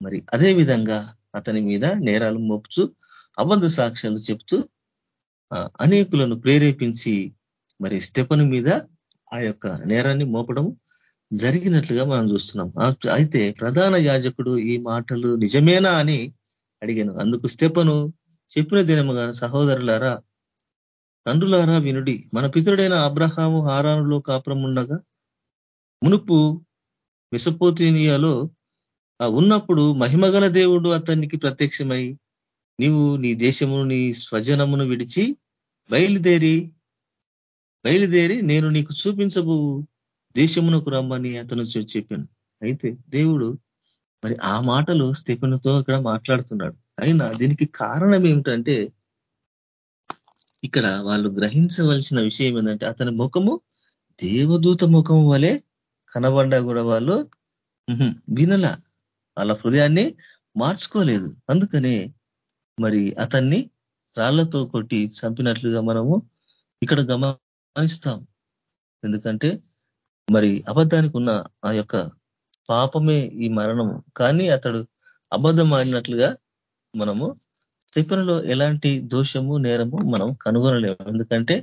మరి అదే విధంగా అతని మీద నేరాలు మోపుచు అబద్ధ సాక్ష్యాలు చెప్తూ అనేకులను ప్రేరేపించి మరి స్టెపను మీద ఆ యొక్క నేరాన్ని మోపడం జరిగినట్లుగా మనం చూస్తున్నాం. అయితే ప్రధాన యాజకుడు ఈ మాటలు నిజమేనా అని అడిగాను. అందుకు స్టెపను చెప్పిన దినముగా సహోదరులారా తండ్రులారా వినుడి మన పితరుడైన అబ్రహాము హారానులో కాపురం ఉండగా మునుపు మిసపోతీనియాలో ఉన్నప్పుడు మహిమగల దేవుడు అతనికి ప్రత్యక్షమై నీవు నీ దేశమును నీ స్వజనమును విడిచి బయలుదేరి బయలుదేరి నేను నీకు చూపించబో దేశమునకు రమ్మని అతను చెప్పాను. అయితే దేవుడు మరి ఆ మాటలు స్థిపనుతో ఇక్కడ మాట్లాడుతున్నాడు. అయినా దీనికి కారణం ఏమిటంటే ఇక్కడ వాళ్ళు గ్రహించవలసిన విషయం ఏంటంటే అతని ముఖము దేవదూత ముఖం వలె కనబడ్డా కూడా వాళ్ళు వినల. వాళ్ళ హృదయాన్ని మార్చుకోలేదు. అందుకనే మరి అతన్ని రాళ్ళతో కొట్టి చంపినట్లుగా మనము ఇక్కడ గమనిస్తాం. ఎందుకంటే మరి అబద్ధానికి ఉన్న ఆ యొక్క పాపమే ఈ మరణము కానీ అతడు అబద్ధం ఆడినట్లుగా మనము స్టిఫన్లో ఎలాంటి దోషము నేరము మనం కనుగొనలేము. ఎందుకంటే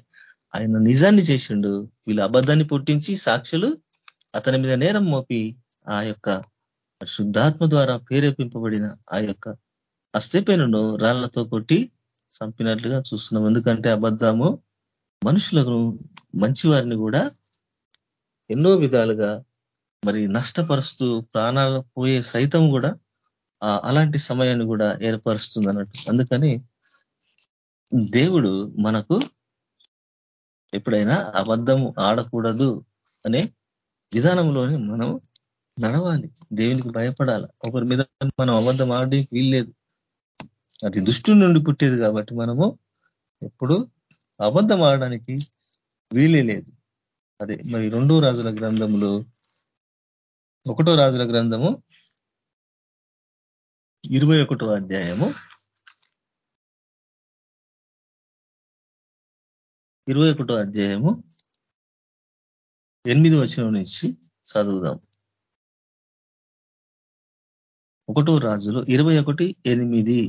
ఆయన నిజాన్ని చేసిండు. వీళ్ళు అబద్ధాన్ని పుట్టించి సాక్షులు అతని మీద నేరం మోపి ఆ యొక్క శుద్ధాత్మ ద్వారా ప్రేరేపింపబడిన ఆ యొక్క అస్థిపేనును రాళ్ళతో కొట్టి చంపినట్లుగా చూస్తున్నాం. ఎందుకంటే అబద్ధము మనుషులకు మంచి వారిని కూడా ఎన్నో విధాలుగా మరి నష్టపరుస్తూ ప్రాణాలు పోయే సైతం కూడా అలాంటి సమయాన్ని కూడా ఏర్పరుస్తుంది అన్నట్టు. అందుకని దేవుడు మనకు ఎప్పుడైనా అబద్ధం ఆడకూడదు అనే విధానంలోనే మనం నడవాలి. దేవునికి భయపడాలి. ఒకరి మీద మనం అబద్ధం ఆడడానికి వీల్లేదు అది దుష్టు నుండి పుట్టేది కాబట్టి మనము ఎప్పుడు అబద్ధం ఆడడానికి వీలే లేదు. అదే మరి రెండో రాజుల గ్రంథంలో ఒకటో రాజుల గ్రంథము ఇరవై ఒకటో అధ్యాయము ఇరవై ఒకటో అధ్యాయము ఎనిమిది వచ్చిన నుంచి చదువుదాం. ఒకటో రాజులు ఇరవై ఒకటి ఎనిమిది.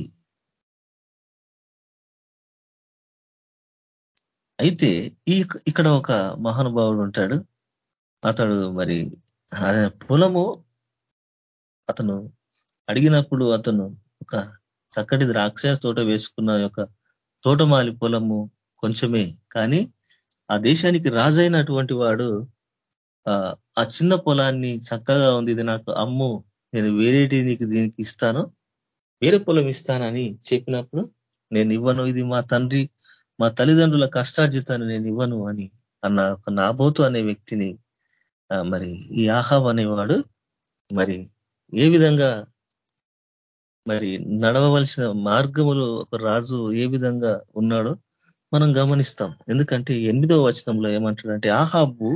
అయితే ఈ ఇక్కడ ఒక మహానుభావుడు ఉంటాడు. అతడు మరి పొలము అతను అడిగినప్పుడు అతను ఒక చక్కటి ద్రాక్ష తోట వేసుకున్న యొక్క తోటమాలి పొలము కొంచెమే. కానీ ఆ దేశానికి రాజైనటువంటి వాడు ఆ చిన్న పొలాన్ని చక్కగా ఉంది ఇది నాకు అమ్ము నేను వేరేటి నీకు దీనికి ఇస్తాను. వేరే పొలం ఇస్తానని చెప్పినప్పుడు నేను ఇవ్వను ఇది మా తండ్రి మా తల్లిదండ్రుల కష్టార్జితాన్ని నేను ఇవ్వను అని అన్న ఒక నాబోతు అనే వ్యక్తిని మరి ఈ ఆహాబ్ అనేవాడు మరి ఏ విధంగా మరి నడవవలసిన మార్గములు ఒక రాజు ఏ విధంగా ఉన్నాడో మనం గమనిస్తాం. ఎందుకంటే ఎనిమిదవ వచనంలో ఏమంటాడంటే ఆహాబు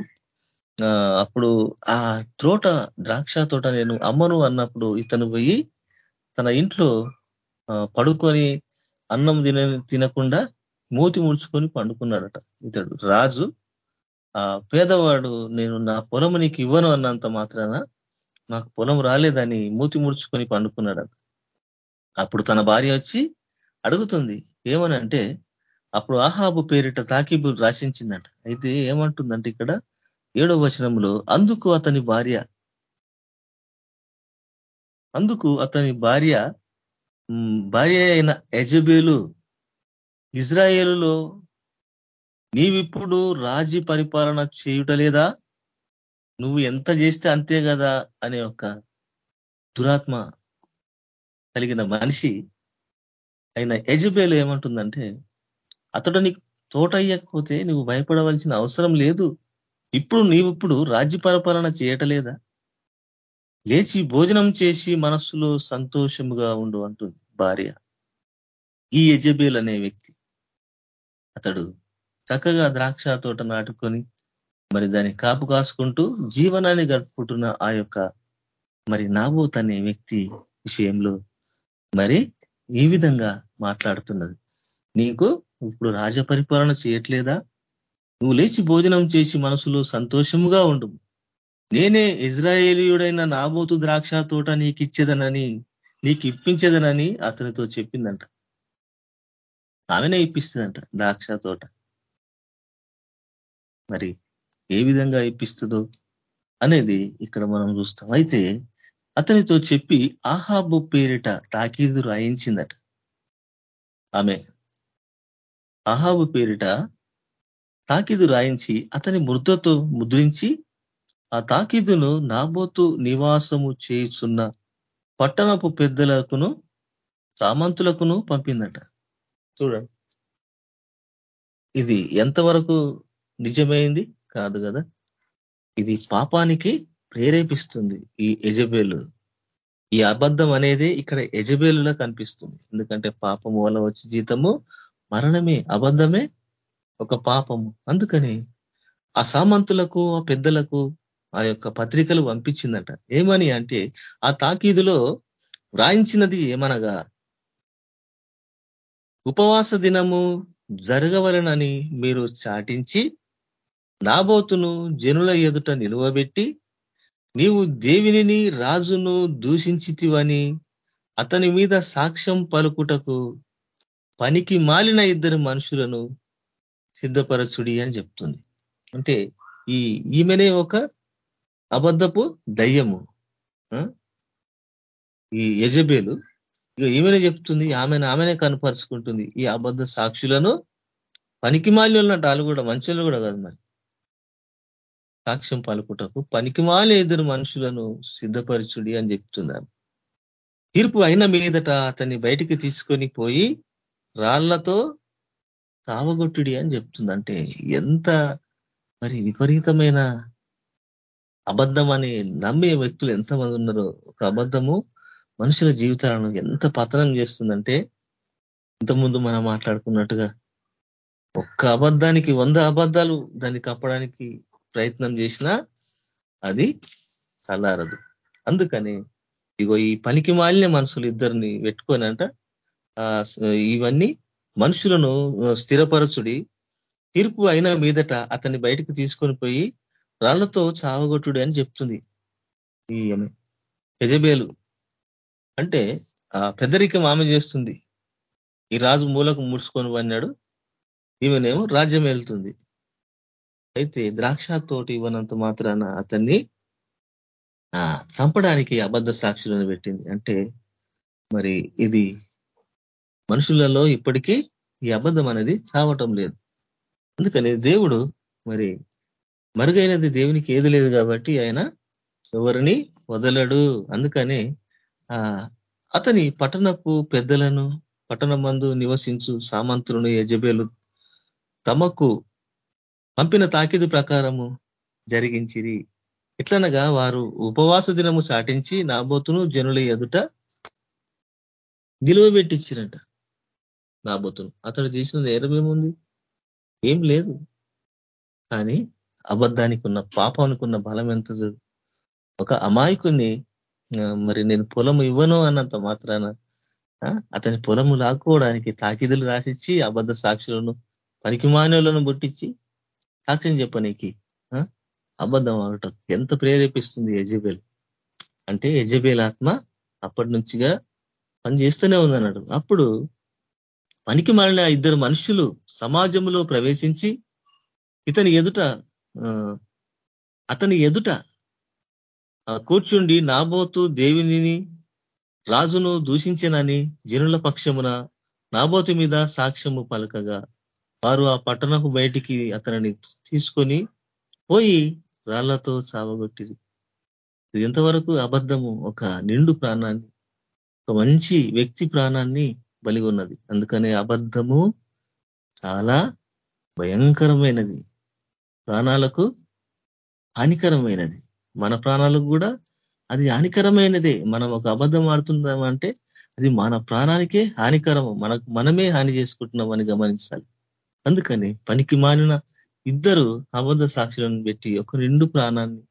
అప్పుడు ఆ తోట ద్రాక్ష తోట నేను అమ్మను అన్నప్పుడు ఇతను పోయి తన ఇంట్లో పడుకొని అన్నం తిన తినకుండా మూతి ముడుచుకొని పండుకున్నాడట ఇతడు. రాజు ఆ పేదవాడు నేను నా పొలం నీకు ఇవ్వను అన్నంత మాత్రాన నాకు పొలం రాలేదని మూతి ముడుచుకొని పండుకున్నాడట. అప్పుడు తన భార్య వచ్చి అడుగుతుంది ఏమనంటే అప్పుడు ఆహాబు పేరిట తాకిబు రాశించిందట అయితే ఏమంటుందంటే ఇక్కడ ఏడో వచనంలో అందుకు అతని భార్య అందుకు అతని భార్య భార్య అయిన యజబేలు ఇజ్రాయేలులో నీవిప్పుడు రాజీ పరిపాలన చేయుటలేదా? నువ్వు ఎంత చేస్తే అంతే కదా? అనే ఒక దురాత్మ కలిగిన మనిషి అయిన యజబేలు ఏమంటుందంటే అతడు నీకు తోటయ్యకపోతే నువ్వు భయపడవలసిన అవసరం లేదు. ఇప్పుడు నీవిప్పుడు రాజ్య పరిపాలన చేయటలేదా? లేచి భోజనం చేసి మనస్సులో సంతోషముగా ఉండు అంటుంది భార్య. ఈ యజబేల్ అనే వ్యక్తి. అతడు చక్కగా ద్రాక్ష తోట నాటుకొని మరి దాన్ని కాపు కాసుకుంటూ జీవనాన్ని గడుపుకుంటున్న ఆ యొక్క మరి నాబోత్ అనే వ్యక్తి విషయంలో మరి ఈ విధంగా మాట్లాడుతున్నది. నీకు ఇప్పుడు రాజపరిపాలన చేయట్లేదా? నువ్వు లేచి భోజనం చేసి మనసులో సంతోషముగా ఉండు. నేనే ఇజ్రాయేలీయుడైన నాబోతు ద్రాక్ష తోట నీకు ఇచ్చేదనని నీకు ఇప్పించేదనని అతనితో చెప్పిందంట. ఆమెనే ఇప్పిస్తుందంట ద్రాక్ష తోట. మరి ఏ విధంగా ఇప్పిస్తుందో అనేది ఇక్కడ మనం చూస్తాం. అయితే అతనితో చెప్పి ఆహాబు పేరిట తాకీదు రాయించిందట. ఆమె ఆహాబు పేరిట తాకిదు రాయించి అతని ముద్రతో ముద్రించి ఆ తాకిదును నాబోతు నివాసము చేయుచున్న పట్టణపు పెద్దలకును సామంతులకును పంపిందట. చూడండి. ఇది ఎంతవరకు నిజమైంది? కాదు కదా. ఇది పాపానికి ప్రేరేపిస్తుంది ఈ యజబేలు. ఈ అబద్ధం అనేది ఇక్కడ యజబేలులా కనిపిస్తుంది. ఎందుకంటే పాపము వల్ల వచ్చి జీతము మరణమే అబద్ధమే. ఒక పాపము. అందుకని ఆ సామంతులకు ఆ పెద్దలకు ఆ యొక్క పత్రికలు పంపించిందట. ఏమని అంటే ఆ తాకీదులో వ్రాయించినది ఏమనగా ఉపవాస దినము జరగవలనని మీరు చాటించి నాబోతును జనుల ఎదుట నిలువబెట్టి నీవు దేవిని రాజును దూషించితివని అతని మీద సాక్ష్యం పలుకుటకు పనికి మాలిన ఇద్దరు మనుషులను సిద్ధపరచుడి అని చెప్తుంది. అంటే ఈ ఈమెనే ఒక అబద్ధపు దయ్యము. ఈ యజబేలు ఇక ఈమెనే చెప్తుంది ఆమెను ఆమెనే కనపరుచుకుంటుంది. ఈ అబద్ధ సాక్షులను పనికి మాలి ఉన్నట్టు వాళ్ళు కూడా మనుషులు కూడా కాదు మరి. సాక్ష్యం పలుకుటకు పనికిమాలి ఇద్దరు మనుషులను సిద్ధపరచుడి అని చెప్తున్నారు తీర్పు అయిన మీదట అతన్ని బయటికి తీసుకొని పోయి రాళ్ళతో తావగొట్టుడి అని చెప్తుంది. అంటే ఎంత మరి విపరీతమైన అబద్ధం అని నమ్మే వ్యక్తులు ఎంతమంది ఉన్నారో ఒక అబద్ధము మనుషుల జీవితాలను ఎంత పతనం చేస్తుందంటే ఇంతకుముందు మనం మాట్లాడుకున్నట్టుగా ఒక్క అబద్ధానికి వంద అబద్ధాలు దాన్ని కప్పడానికి ప్రయత్నం చేసినా అది చల్లారదు అందుకని ఇగో ఈ పనికి మాలిన మనుషులు ఇద్దరిని పెట్టుకోనంట ఇవన్నీ మనుషులను స్థిరపరచుడి. తీర్పు అయిన మీదట అతన్ని బయటకు తీసుకొని పోయి రాళ్ళతో చావగొట్టుడు అని చెప్తుంది ఈ యజబేలు అంటే ఆ పెద్దరికం ఆమె చేస్తుంది. ఈ రాజు మూలకు ముడుచుకొని పన్నాడు ఈమెనేమో రాజ్యం వెళ్తుంది అయితే ద్రాక్ష తోటి ఇవ్వనంత మాత్రాన అతన్ని చంపడానికి అబద్ధ సాక్షులను పెట్టింది. అంటే మరి ఇది మనుషులలో ఇప్పటికీ ఈ అబద్ధం అనేది చావటం లేదు. అందుకని దేవుడు మరి మరుగైనది దేవునికి ఏది లేదు కాబట్టి ఆయన ఎవరిని వదలడు. అందుకని ఆ అతని పట్టణపు పెద్దలను పట్టణమందు నివసించు సామంతులను యజబేలు తమకు పంపిన తాకిదు ప్రకారము జరిగించిరి. ఇట్లనగా వారు ఉపవాస దినము చాటించి నాబోతును జనుల ఎదుట నిలువబెట్టించిరంట. నాబోతును అతడు చేసిన నేరం ఏముంది ఏం లేదు. కానీ అబద్ధానికి ఉన్న పాపానికి ఉన్న బలం ఎంత ఒక అమాయకుని మరి నేను పొలం ఇవ్వను అన్నంత మాత్రాన అతని పొలము లాక్కోవడానికి తాకిదులు రాసిచ్చి అబద్ధ సాక్షులను పరికిమానులను బుట్టించి సాక్ష్యం చెప్పనీకి అబద్ధం అవటం ఎంత ప్రేరేపిస్తుంది యజబేల్. అంటే యజబేల్ ఆత్మ అప్పటి నుంచిగా పని చేస్తూనే ఉందన్నాడు. అప్పుడు పనికి మారిన ఇద్దరు మనుషులు సమాజంలో ప్రవేశించి ఇతని ఎదుట అతని ఎదుట కూర్చుండి నాబోతు దేవిని రాజును దూషించనని జనుల పక్షమున నాబోతు మీద సాక్ష్యము పలకగా వారు ఆ పట్టణపు బయటికి అతనిని తీసుకొని పోయి రాళ్ళతో చావగొట్టిరి. ఇది ఎంతవరకు అబద్ధము? ఒక నిండు ప్రాణాన్ని ఒక మంచి వ్యక్తి ప్రాణాన్ని కలిగి ఉన్నది. అందుకనే అబద్ధము చాలా భయంకరమైనది. ప్రాణాలకు హానికరమైనది. మన ప్రాణాలకు కూడా అది హానికరమైనదే. మనం ఒక అబద్ధం ఆడుతుందామంటే అది మన ప్రాణానికే హానికరము. మనకు మనమే హాని చేసుకుంటున్నామని గమనించాలి. అందుకని పనికి మానిన ఇద్దరు అబద్ధ సాక్షులను పెట్టి ఒక రెండు ప్రాణాన్ని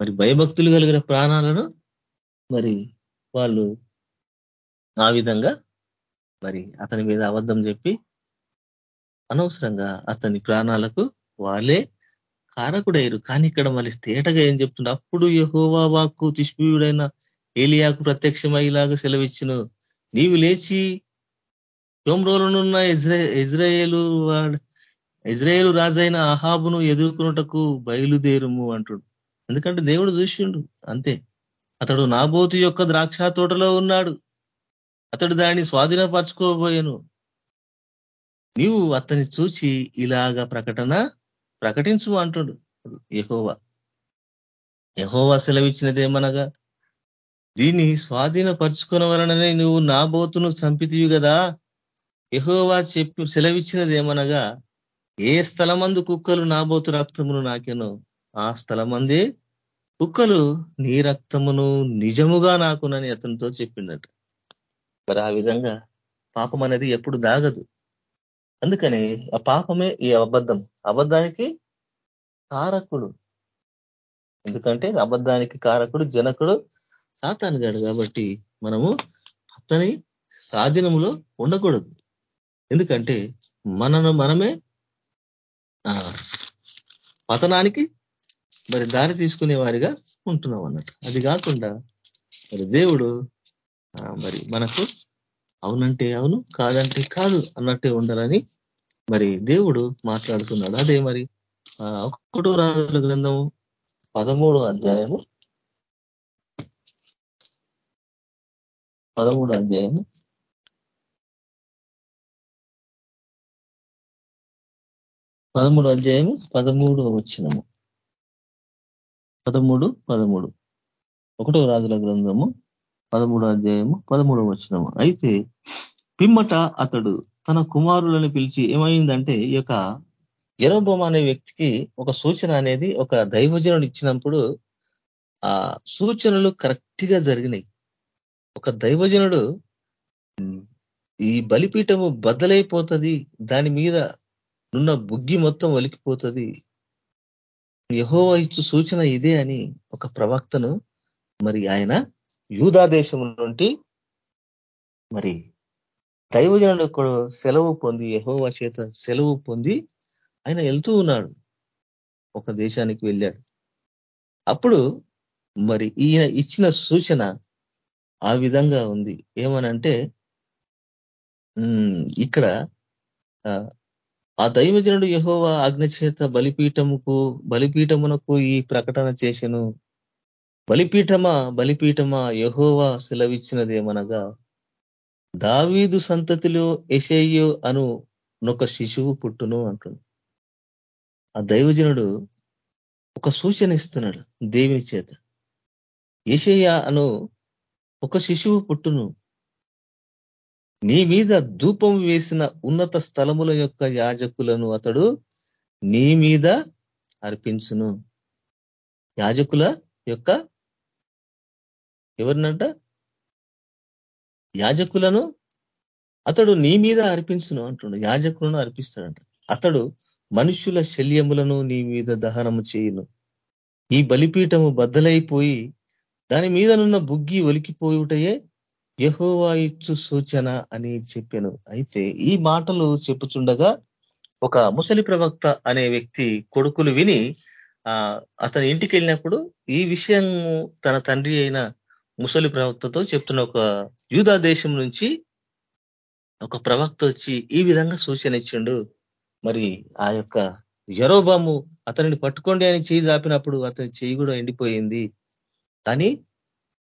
మరి భయభక్తులు కలిగిన ప్రాణాలను మరి వాళ్ళు ఆ విధంగా మరి అతని మీద అబద్ధం చెప్పి అనవసరంగా అతని ప్రాణాలకు వాళ్ళే కారకుడయ్యారు. కానీ ఇక్కడ మళ్ళీ తేటగా ఏం చెప్తుండే? అప్పుడు యహోవా వాక్కు తిష్పీయుడైన ఏలియాకు ప్రత్యక్షమయ్యేలాగా సెలవిచ్చును. నీవు లేచి యోమ్రోలనున్న ఇజ్రా ఇజ్రాయేలు ఇజ్రాయేలు రాజైన అహాబును ఎదుర్కొనుటకు బయలుదేరుము అంటుడు. ఎందుకంటే దేవుడు చూసిండు అంతే. అతడు నాబోతు యొక్క ద్రాక్ష తోటలో ఉన్నాడు. అతడు దాన్ని స్వాధీనపరచుకోబోయాను. నీవు అతన్ని చూచి ఇలాగ ప్రకటన ప్రకటించు అంటుడు యహోవా. యహోవా సెలవిచ్చినదేమనగా దీన్ని స్వాధీనపరుచుకున్న వలననే నువ్వు నా బోతును చంపితివి కదా యహోవా చెప్పి సెలవిచ్చినదేమనగా ఏ స్థలమందు కుక్కలు నా బోతు రక్తమును నాకెను ఆ స్థలమందే కుక్కలు నీ రక్తమును నిజముగా నాకునని అతనితో చెప్పిండట. మరి ఆ విధంగా పాపం అనేది ఎప్పుడు దాగదు. అందుకని ఆ పాపమే ఈ అబద్ధం. అబద్ధానికి కారకుడు. ఎందుకంటే అబద్ధానికి కారకుడు జనకుడు సాతానుగాడు కాబట్టి మనము అతని స్వాధీనంలో ఉండకూడదు. ఎందుకంటే మనను మనమే పతనానికి మరి దారి తీసుకునే వారిగా ఉంటున్నాం అన్నట్టు. అది కాకుండా మరి దేవుడు మరి మనకు అవునంటే అవును కాదంటే కాదు అన్నట్టే ఉండాలని మరి దేవుడు మాట్లాడుతున్నాడు. అదే మరి ఒక్కటో రాజుల గ్రంథము పదమూడు అధ్యాయము. పదమూడు అధ్యాయము. పదమూడు అధ్యాయము పదమూడు వచ్చినము పదమూడు పదమూడు. ఒకటో రాజుల గ్రంథము. పదమూడో అధ్యాయము పదమూడవ వచ్చినము అయితే పిమ్మట అతడు తన కుమారులను పిలిచి ఏమైందంటే ఈ యొక్క ఎరోబోమ అనే వ్యక్తికి ఒక సూచన అనేది ఒక దైవజనుడు ఇచ్చినప్పుడు ఆ సూచనలు కరెక్ట్గా జరిగినాయి. ఒక దైవజనుడు ఈ బలిపీఠము బద్దలైపోతుంది దాని మీద నున్న బుగ్గి మొత్తం ఒలికిపోతుంది. యహో ఇచ్చు సూచన ఇదే అని ఒక ప్రవక్తను మరి ఆయన యూదా దేశం నుండి మరి దైవజనుడు సెలవు పొంది యహోవా చేత సెలవు పొంది ఆయన వెళ్తూ ఉన్నాడు. ఒక దేశానికి వెళ్ళాడు. అప్పుడు మరి ఈయన ఇచ్చిన సూచన ఆ విధంగా ఉంది. ఏమనంటే ఇక్కడ ఆ దైవజనుడు యహోవా ఆజ్ఞ చేత బలిపీఠముకు బలిపీఠమునకు ఈ ప్రకటన చేసెను. బలిపీఠమా బలిపీఠమా యహోవా సెలవిచ్చినదేమనగా దావీదు సంతతిలో ఎషయ్యో అను ఒక శిశువు పుట్టును అంటున్నాడు ఆ దైవజనుడు ఒక సూచన ఇస్తున్నాడు దేవి చేత. ఏషయ్య అను ఒక శిశువు పుట్టును. నీ మీద ధూపం వేసిన ఉన్నత స్థలముల యొక్క యాజకులను అతడు నీ మీద అర్పించును. యాజకుల యొక్క ఎవరినంట? యాజకులను అతడు నీ మీద అర్పించును అంటుండు. యాజకులను అర్పిస్తాడంట. అతడు మనుష్యుల శల్యములను నీ మీద దహనము చేయును. ఈ బలిపీఠము బద్దలైపోయి దాని మీదనున్న బుగ్గి ఒలికిపోయుటయే యహోవా ఇచ్చు సూచన అని చెప్పాను. అయితే ఈ మాటలు చెప్పుచుండగా ఒక ముసలి ప్రవక్త అనే వ్యక్తి కొడుకులు విని ఆ అతని ఇంటికి వెళ్ళినప్పుడు ఈ విషయం తన తండ్రి అయిన ముసలి ప్రవక్తతో చెప్తున్న ఒక యూదా దేశం నుంచి ఒక ప్రవక్త వచ్చి ఈ విధంగా సూచన ఇచ్చిండు. మరి ఆ యొక్క జరోబాము అతనిని పట్టుకోండి అని చేయి జాపినప్పుడు అతని చేయి కూడా ఎండిపోయింది. కానీ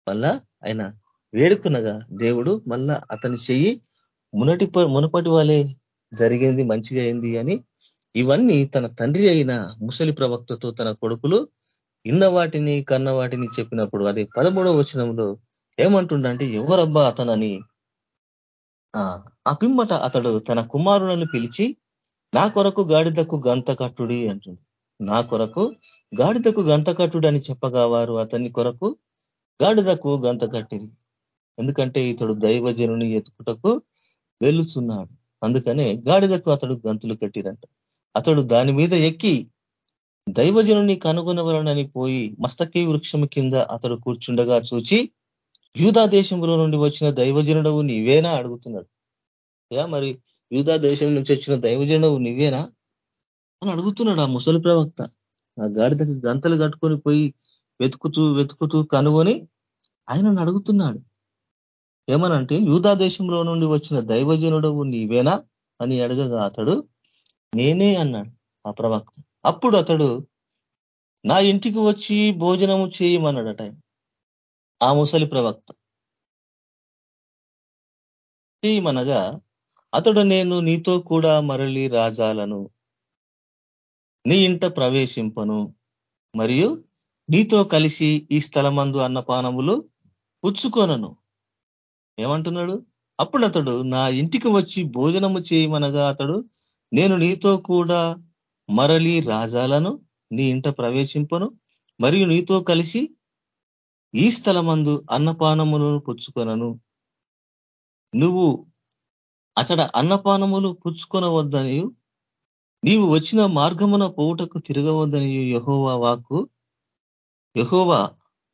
మళ్ళా ఆయన వేడుకునగా దేవుడు మళ్ళా అతని చెయ్యి మునటి మునపటి వాళ్ళే జరిగింది మంచిగా అయింది అని ఇవన్నీ తన తండ్రి అయిన ముసలి ప్రవక్తతో తన కొడుకులు ఇన్న వాటిని కన్న వాటిని చెప్పినప్పుడు అది పదమూడవ వచనంలో ఏమంటుండంటే ఎవరబ్బా అతనని? ఆ పిమ్మట అతడు తన కుమారులను పిలిచి నా కొరకు గాడిదకు గంత కట్టుడి అంటుండు. నా కొరకు గాడిదకు గంత కట్టుడు అని చెప్పగా వారు అతని కొరకు గాడిదకు గంత కట్టిరి. ఎందుకంటే ఇతడు దైవజనుని ఎత్తుకుటకు వెలుచున్నాడు అందుకనే గాడిదకు అతడు గంతులు కట్టిరంట. అతడు దాని మీద ఎక్కి దైవజనుని కనుగొనవలనని పోయి మస్తకి వృక్షం కింద అతడు కూర్చుండగా చూచి యూదా దేశంలో నుండి వచ్చిన దైవజనుడవు నీవేనా? అడుగుతున్నాడు. యా మరి యూదా దేశం నుంచి వచ్చిన దైవజనుడవు నీవేనా? అని అడుగుతున్నాడు ఆ ముసలి ప్రవక్త. ఆ గాడిదకి గంతలు కట్టుకొని పోయి వెతుకుతూ వెతుకుతూ కనుగొని ఆయనను అడుగుతున్నాడు. ఏమనంటే యూదా దేశంలో నుండి వచ్చిన దైవజనుడవు నీవేనా? అని అడగగా అతడు నేనే అన్నాడు ఆ ప్రవక్త. అప్పుడు అతడు నా ఇంటికి వచ్చి భోజనము చేయమన్నాడట ఆ ముసలి ప్రవక్త. చేయమనగా అతడు నేను నీతో కూడా మరలి రాజాలను నీ ఇంట ప్రవేశింపను. మరియు నీతో కలిసి ఈ స్థలమందు అన్నపానములు పుచ్చుకొనను. ఏమంటున్నాడు? అప్పుడు అతడు నా ఇంటికి వచ్చి భోజనము చేయమనగా అతడు నేను నీతో కూడా మరలి రాజాలను నీ ఇంట ప్రవేశింపను మరియు నీతో కలిసి ఈ స్థలమందు అన్నపానములను పుచ్చుకొనను. నువ్వు అతడ అన్నపానములు పుచ్చుకొనవద్దని నీవు వచ్చిన మార్గమున పోవుటకు తిరగవద్దని యహోవా వాక్కు. యహోవా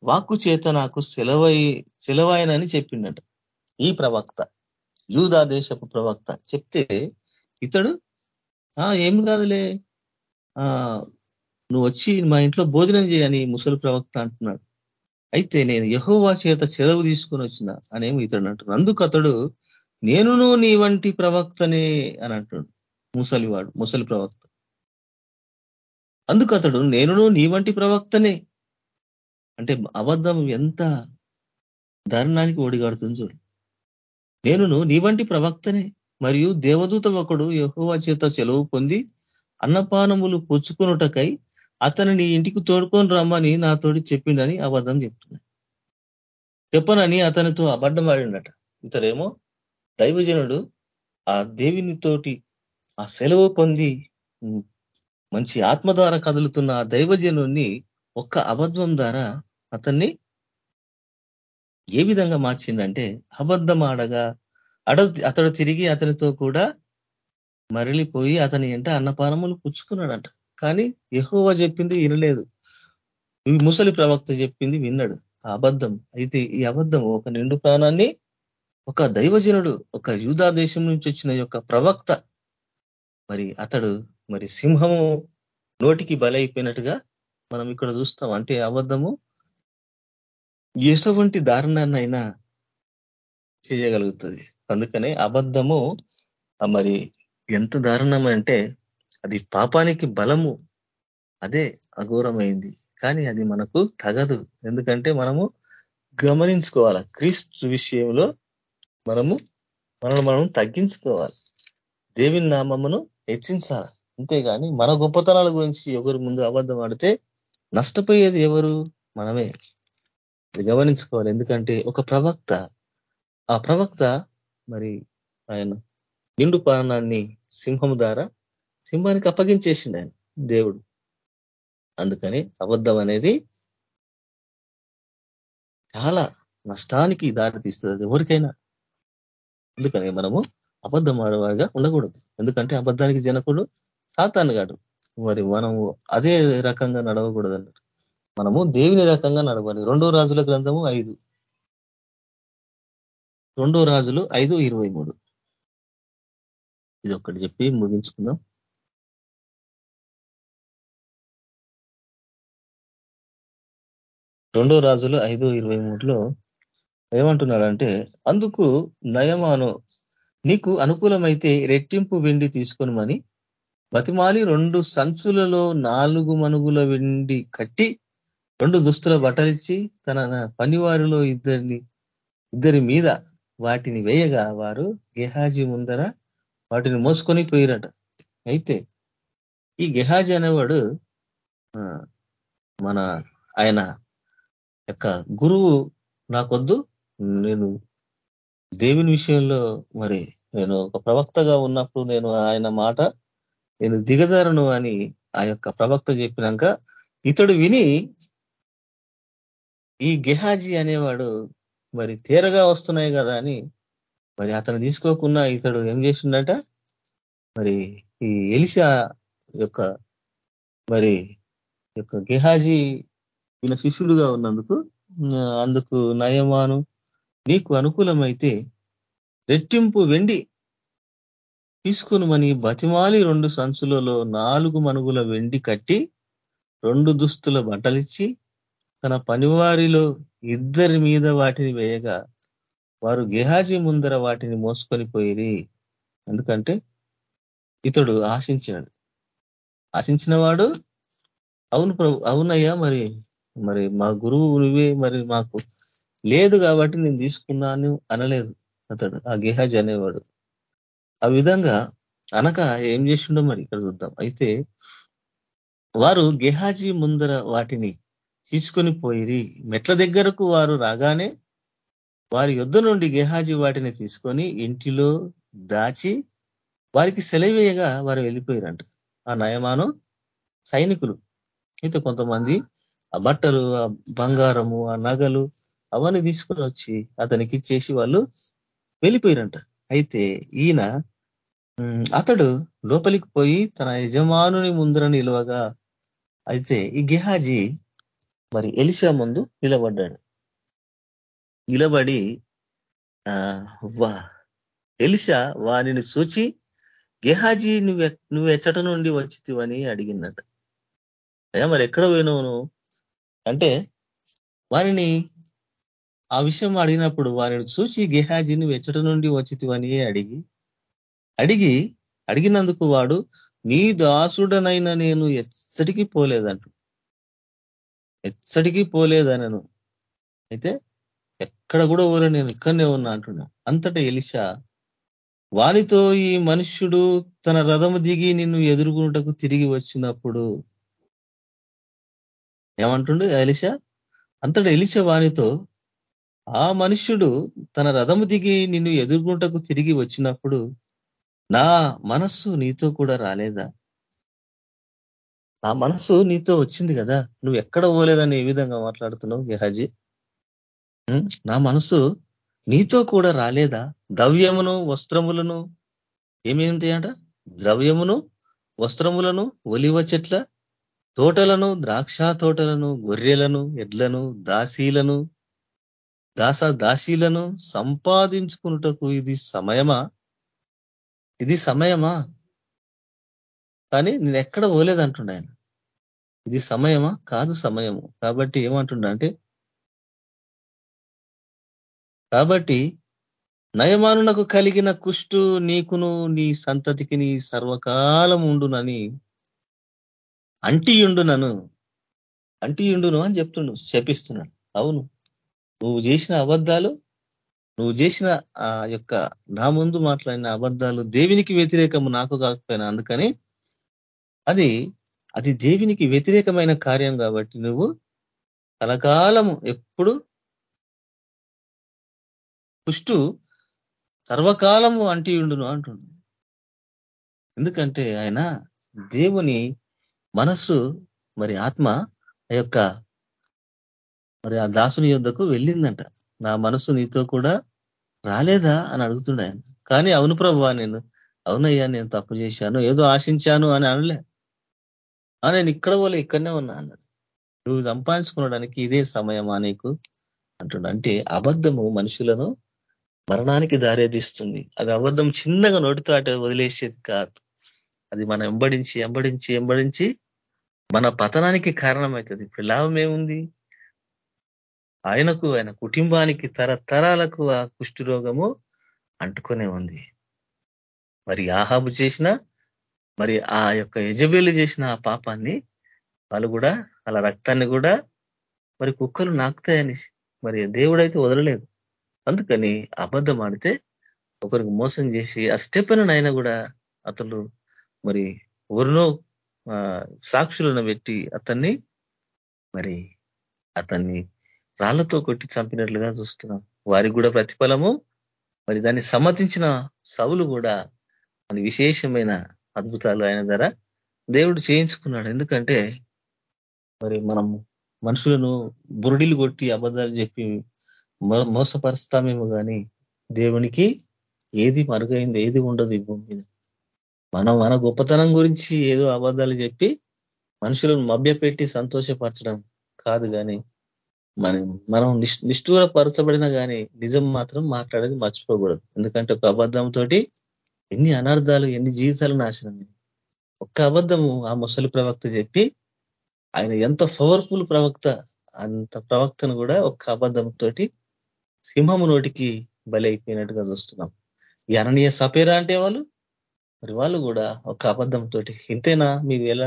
వాక్కు చేత నాకు సెలవై సెలవైనని చెప్పిండట. ఈ ప్రవక్త యూదా దేశపు ప్రవక్త చెప్తే ఇతడు ఆ ఏం కాదులే. నువ్వు వచ్చి మా ఇంట్లో భోజనం చేయని ముసలి ప్రవక్త అంటున్నాడు. అయితే నేను యహోవా చేత సెలవు తీసుకొని వచ్చిన అనేమి ఇతడు అంటున్నాడు. అందుకు అతడు నేనును నీ వంటి ప్రవక్తనే అని అంటాడు ముసలివాడు ముసలి ప్రవక్త. అందుకు అతడు నేనును నీ వంటి ప్రవక్తనే అంటే అబద్ధం ఎంత దారుణానికి ఒడిగాడుతుంది చూడు. నేనును నీ వంటి ప్రవక్తనే మరియు దేవదూత ఒకడు యహోవా చేత సెలవు పొంది అన్నపానములు పుచ్చుకున్నటకై అతనిని ఇంటికి తోడుకొని రమ్మని నాతోటి చెప్పిండని అబద్ధం చెప్తున్నాడు చెప్పనని అతనితో అబద్ధం ఆడిండట ఇతరేమో దైవజనుడు ఆ దేవుని తోటి ఆ సెలవు పొంది మంచి ఆత్మ ద్వారా కదులుతున్న ఆ దైవజనుణ్ణి ఒక్క అబద్ధం ద్వారా అతన్ని ఏ విధంగా మార్చిండంటే అబద్ధం ఆడగా అడ అతడు తిరిగి అతనితో కూడా మరలిపోయి అతని ఎంట అన్నపానములు పుచ్చుకున్నాడంట. కానీ ఎహోవా చెప్పింది వినలేదు. ముసలి ప్రవక్త చెప్పింది విన్నాడు. ఆ అబద్ధం. అయితే ఈ అబద్ధం ఒక నిండు ప్రాణాన్ని ఒక దైవజనుడు ఒక యూదా దేశం నుంచి వచ్చిన యొక్క ప్రవక్త. మరి అతడు మరి సింహము నోటికి బలైపోయినట్టుగా మనం ఇక్కడ చూస్తాం. అంటే అబద్ధము ఎటువంటి దారుణాన్నైనా చేయగలుగుతుంది. అందుకనే అబద్ధము మరి ఎంత దారుణమంటే అది పాపానికి బలము. అదే అఘోరమైంది. కానీ అది మనకు తగదు. ఎందుకంటే మనము గమనించుకోవాలి. క్రీస్తు విషయంలో మనము మనల్ని మనం తగ్గించుకోవాలి. దేవుని నామమును హెచ్చించాలి? అంతేగాని మన గొప్పతనాల గురించి ఎవరు ముందు అబద్ధం ఆడితే నష్టపోయేది ఎవరు? మనమే. గమనించుకోవాలి. ఎందుకంటే ఒక ప్రవక్త ఆ ప్రవక్త మరి ఆయన నిండు ప్రాణాన్ని సింహం ద్వారా సింహానికి అప్పగించేసిండు ఆయన దేవుడు. అందుకని అబద్ధం అనేది చాలా నష్టానికి దారి తీస్తుంది ఎవరికైనా. అందుకని మనము అబద్ధం ఆడేవాడిగా ఉండకూడదు. ఎందుకంటే అబద్ధానికి జనకుడు సాతానుగాడు మరి మనము అదే రకంగా నడవకూడదు అన్నట్టు మనము దేవుని రకంగా నడవాలి. రెండో రాజుల గ్రంథము ఐదు. రెండో రాజులు ఐదు ఇరవై మూడు. ఇది ఒకటి చెప్పి ముగించుకుందాం. రెండో రాజులు ఐదు ఇరవై మూడులో ఏమంటున్నాడంటే అందుకు నయమాను నీకు అనుకూలమైతే రెట్టింపు వెండి తీసుకొనమని బతిమాలి రెండు సంచులలో నాలుగు మనుగుల వెండి కట్టి రెండు దుస్తుల బట్టలిచ్చి తన పనివారిలో ఇద్దరిని ఇద్దరి మీద వాటిని వేయగా వారు గెహాజీ ముందర వాటిని మోసుకొని పోయిరట. అయితే ఈ గెహాజీ అనేవాడు మన ఆయన యొక్క గురువు నాకొద్దు నేను దేవుని విషయంలో మరి నేను ఒక ప్రవక్తగా ఉన్నప్పుడు నేను ఆయన మాట నేను దిగజారను అని ఆ యొక్క ప్రవక్త చెప్పినాక ఇతడు విని ఈ గెహాజీ అనేవాడు మరి తేరగా వస్తున్నాయి కదా అని మరి అతను తీసుకోకుండా ఇతడు ఏం చేసిండట? మరి ఈ ఎలిషా యొక్క మరి యొక్క గెహాజీ ఈయన శిష్యుడుగా ఉన్నందుకు అందుకు నయమాను నీకు అనుకూలమైతే రెట్టింపు వెండి తీసుకుని బతిమాలి రెండు సంచులలో నాలుగు మనుగుల వెండి కట్టి రెండు దుస్తుల బట్టలిచ్చి తన పనివారిలో ఇద్దరి మీద వాటిని వేయగా వారు గెహాజీ ముందర వాటిని మోసుకొని పోయిరి. ఎందుకంటే ఇతడు ఆశించాడు ఆశించిన వాడు అవును ప్రభు అవునయ్యా మరి మరి మా గురువు నువ్వే మరి మాకు లేదు కాబట్టి నేను తీసుకున్నాను అనలేదు అతడు ఆ గెహాజీ అనేవాడు. ఆ విధంగా అనక ఏం చేసిండో మరి ఇక్కడ చూద్దాం. అయితే వారు గెహాజీ ముందర వాటిని తీసుకొని పోయిరి. మెట్ల దగ్గరకు వారు రాగానే వారి యుద్ధ నుండి గేహాజీ వాటిని తీసుకొని ఇంటిలో దాచి వారికి సెలవేయగా వారు వెళ్ళిపోయారంట. ఆ నయమాను సైనికులు. అయితే కొంతమంది ఆ బట్టలు ఆ బంగారము ఆ నగలు అవన్నీ తీసుకొని వచ్చి అతనికి ఇచ్చేసి వాళ్ళు వెళ్ళిపోయారంట. అయితే ఈయన అతడు లోపలికి పోయి తన యజమానుని ముందర నిలవగా అయితే ఈ గెహాజీ మరి ఎలిసా ముందు నిలబడ్డాడు. నిలబడి వా ఎలిషా వానిని చూచి గెహాజీ నువ్వు నువ్వు ఎచ్చట నుండి వచ్చితివని అడిగిందట. అయ్యా మరి ఎక్కడ పోయినావు అంటే వారిని ఆ విషయం అడిగినప్పుడు వారిని చూసి గెహాజీ నువ్వు ఎచ్చట నుండి వచ్చితివని అడిగి అడిగి అడిగినందుకు వాడు నీ దాసుడనైనా నేను ఎచ్చటికి పోలేదంటు ఎచ్చటికి పోలేదనను. అయితే ఎక్కడ కూడా ఊరే నేను ఇక్కడనే ఉన్నా అంటున్నా. అంతటా ఎలిషా వానితో ఈ మనుష్యుడు తన రథము దిగి నిన్ను ఎదుర్కొనుటకు తిరిగి వచ్చినప్పుడు ఏమంటుండు ఎలిషా? అంతటా ఎలిషా వానితో ఆ మనుష్యుడు తన రథము దిగి నిన్ను ఎదుర్కొంటకు తిరిగి వచ్చినప్పుడు నా మనస్సు నీతో కూడా రాలేదా? నా మనస్సు నీతో వచ్చింది కదా. నువ్వు ఎక్కడ పోలేదని ఏ విధంగా మాట్లాడుతున్నావు గెహాజీ? నా మనసు నీతో కూడా రాలేదా? ద్రవ్యమును వస్త్రములను ఏమేమిటాయంట ద్రవ్యమును వస్త్రములను ఒలివ చెట్ల తోటలను ద్రాక్ష తోటలను గొర్రెలను ఎడ్లను దాసీలను దాస దాసీలను సంపాదించుకున్నటకు ఇది సమయమా? ఇది సమయమా? కానీ నేను ఎక్కడ పోలేదంటుండ ఆయన. ఇది సమయమా? కాదు సమయము. కాబట్టి ఏమంటుండ అంటే కాబట్టి నయమానునకు కలిగిన కుష్టు నీకును నీ సంతతికి నీ సర్వకాలం ఉండునని అంటియుండునను. అంటియుండును అని చెప్తుండు శపిస్తున్నాడు. అవును నువ్వు చేసిన అబద్ధాలు నువ్వు చేసిన ఆ యొక్క నా ముందు మాట్లాడిన అబద్ధాలు దేవునికి వ్యతిరేకము నాకు కాకపోయినా అందుకని అది అది దేవునికి వ్యతిరేకమైన కార్యం కాబట్టి నువ్వు కలకాలము ఎప్పుడు పుష్టు సర్వకాలము అంటియుండును అంటుండు. ఎందుకంటే ఆయన దేవుని మనస్సు మరి ఆత్మ ఆ యొక్క మరి ఆ దాసుని యొద్దకు వెళ్ళిందంట. నా మనసు నీతో కూడా రాలేదా అని అడుగుతుండే ఆయన. కానీ అవును ప్రభు నేను అవునయ్యా నేను తప్పు చేశాను ఏదో ఆశించాను అని అనలే. నేను ఇక్కడ పోలే ఇక్కడనే ఉన్నా అన్నాడు. నువ్వు సంపాదించుకోవడానికి ఇదే సమయమా నీకు? అంటున్నా అంటే అబద్ధము మనుషులను మరణానికి దారేదిస్తుంది అది అబద్ధం చిన్నగా నోటితో అటు వదిలేసేది కాదు. అది మనం ఎంబడించి ఎంబడించి ఎంబడించి మన పతనానికి కారణమవుతుంది. ఇప్పుడు లాభం ఏముంది? ఆయనకు ఆయన కుటుంబానికి తరతరాలకు ఆ కుష్టి రోగము అంటుకొనే ఉంది. మరి ఆహాబు చేసిన మరి ఆ యొక్క యజబేలు చేసిన ఆ పాపాన్ని వాళ్ళు కూడా వాళ్ళ రక్తాన్ని కూడా మరి కుక్కలు నాకుతాయని మరి దేవుడైతే వదలలేదు. అందుకని అబద్ధం ఆడితే ఒకరికి మోసం చేసి ఆ స్టెపెన్ అయినా కూడా అతను మరి ఎవరినో సాక్షులను పెట్టి అతన్ని మరి అతన్ని రాళ్ళతో కొట్టి చంపినట్లుగా చూస్తున్నాం. వారికి కూడా ప్రతిఫలము. మరి దాన్ని సమ్మతించిన సవులు కూడా మన విశేషమైన అద్భుతాలు ఆయన ధర దేవుడు చేయించుకున్నాడు. ఎందుకంటే మరి మనం మనుషులను బురుడిలు కొట్టి అబద్ధాలు చెప్పి మోసపరుస్తామేమో కానీ దేవునికి ఏది మరుగైంది ఏది ఉండదు ఈ భూమి మీద. మనం మన గొప్పతనం గురించి ఏదో అబద్ధాలు చెప్పి మనుషులను మభ్యపెట్టి సంతోషపరచడం కాదు కానీ మనం మనం నిష్ఠూరపరచబడినా కానీ నిజం మాత్రం మాట్లాడేది మర్చిపోకూడదు. ఎందుకంటే ఒక అబద్ధంతో ఎన్ని అనర్థాలు ఎన్ని జీవితాలు నాశనం ఒక్క అబద్ధము ఆ ముసలి ప్రవక్త చెప్పి ఆయన ఎంత పవర్ఫుల్ ప్రవక్త అంత ప్రవక్తను కూడా ఒక్క అబద్ధంతో సింహము నోటికి బలి అయిపోయినట్టుగా చూస్తున్నాం. ఈ అననీయ సపేరా అంటే వాళ్ళు? మరి వాళ్ళు కూడా ఒక అబద్ధంతో ఇంతేనా? మీ వేళ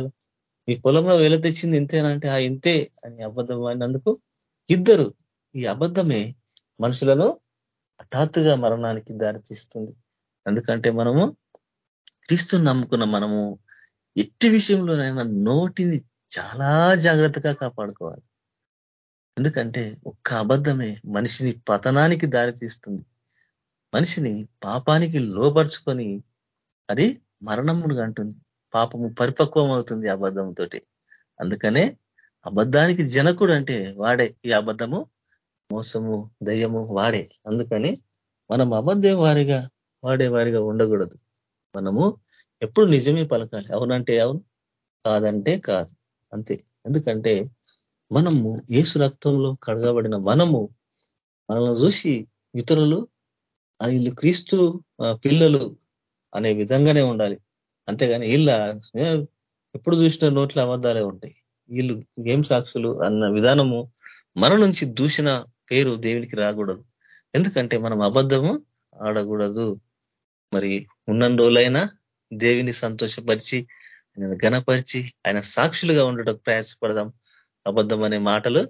మీ పొలంలో వేల తెచ్చింది ఇంతేనా? అంటే ఆ ఇంతే అని అబద్ధం అయినందుకు ఇద్దరు ఈ అబద్ధమే మనుషులను హఠాత్తుగా మరణానికి దారితీస్తుంది ఎందుకంటే మనము క్రీస్తుని నమ్ముకున్న మనము ఎట్టి విషయంలోనైనా నోటిని చాలా జాగ్రత్తగా కాపాడుకోవాలి. ఎందుకంటే ఒక్క అబద్ధమే మనిషిని పతనానికి దారితీస్తుంది. మనిషిని పాపానికి లోపరుచుకొని అది మరణమును అంటుంది. పాపము పరిపక్వం అవుతుంది అబద్ధంతో అందుకనే అబద్ధానికి జనకుడు అంటే వాడే ఈ అబద్ధము మోసము దయ్యము వాడే. అందుకని మనం అబద్ధం వారిగా వాడే వారిగా ఉండకూడదు. మనము ఎప్పుడు నిజమే పలకాలి. అవునంటే అవును కాదంటే కాదు. అంతే. ఎందుకంటే మనము ఏసు రక్తంలో కడగబడిన మనము మనల్ని చూసి ఇతరులు వీళ్ళు క్రీస్తు పిల్లలు అనే విధంగానే ఉండాలి. అంతేగాని వీళ్ళ ఎప్పుడు చూసిన నోట్ల అబద్ధాలే ఉంటాయి. వీళ్ళు ఏం సాక్షులు అన్న విధానము మన నుంచి దూషణ పేరు దేవునికి రాకూడదు. ఎందుకంటే మనం అబద్ధము ఆడకూడదు. మరి ఉన్న రోజులైనా దేవిని సంతోషపరిచి ఆయన గణపరిచి ఆయన సాక్షులుగా ఉండటం ప్రయాసపడదాం. అబద్ధం అనే మాటలు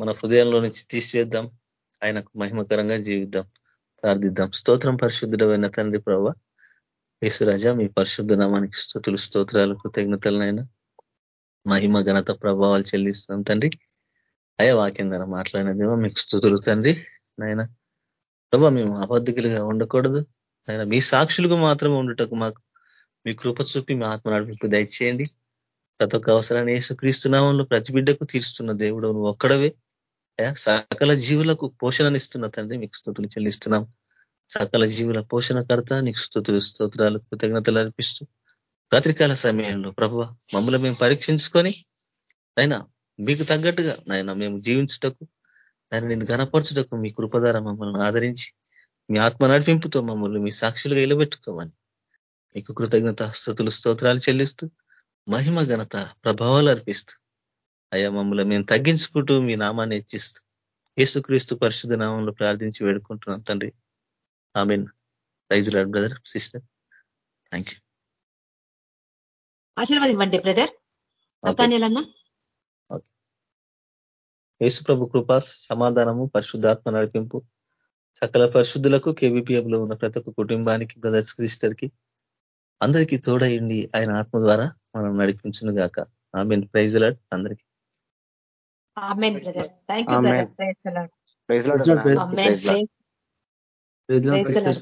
మన హృదయంలో నుంచి తీసివేద్దాం. ఆయనకు మహిమకరంగా జీవిద్దాం. ప్రార్థిద్దాం. స్తోత్రం పరిశుద్ధుడమైన తండ్రి ప్రభ యేసురాజా మీ పరిశుద్ధ నామానికి స్థుతులు స్తోత్రాలు కృతజ్ఞతలనైనా మహిమ ఘనత ప్రభావాలు చెల్లిస్తున్నాం తండ్రి. అయ్యా వాక్యం ద్వారా మాట్లాడినదేమో మీకు స్థుతులు తండ్రి. నాయన ప్రభా మేము అబద్ధికులుగా ఉండకూడదు. ఆయన మీ సాక్షులుగా మాత్రమే ఉండటకు మాకు మీ కృప చూపి మీ ఆత్మ నడిపి దయచేయండి. ప్రతి ఒక్క అవసరాన్ని యేసుక్రీస్తునామంలో ప్రతి బిడ్డకు తీరుస్తున్న దేవుడు. నువ్వు ఒక్కడవే. సకల జీవులకు పోషణనిస్తున్న తండ్రి మీకు స్థుతులు చెల్లిస్తున్నాం. సకల జీవుల పోషణకర్త నీకు స్థుతులు స్తోత్రాలు కృతజ్ఞతలు అర్పిస్తూ రాత్రికాల సమయంలో ప్రభు మమ్మల్ని మేము పరీక్షించుకొని అయినా మీకు తగ్గట్టుగా నాయన మేము జీవించుటకు ఆయన నేను గనపరచుటకు మీ కృపధార మమ్మల్ని ఆదరించి మీ ఆత్మ నడిపింపుతో మమ్మల్ని మీ సాక్షులుగా ఇలబెట్టుకోమని మీకు కృతజ్ఞత స్థుతులు స్తోత్రాలు చెల్లిస్తూ మహిమ ఘనత ప్రభావాలు అర్పిస్తూ. అయ్యా మమ్మల్ని మేము తగ్గించుకుంటూ మీ నామాన్ని హెచ్చిస్తూ యేసుక్రీస్తు పరిశుద్ధ నామంలో ప్రార్థించి వేడుకుంటున్నాం తండ్రి. I mean rise brother sister. Thank you. ఆశీర్వాదివ్వండి brother. యేసు ప్రభు కృపా సమాధానము పరిశుద్ధాత్మ నడిపింపు సకల పరిశుద్ధులకు కేబీపీఎఫ్లో ఉన్న ప్రతి ఒక్క కుటుంబానికి బ్రదర్స్ సిస్టర్కి అందరికీ తోడయండి. ఆయన ఆత్మ ద్వారా మనం నడిపించును గాక ఆమె ప్రైజ్ లాడ్ అందరికీ. Praise lord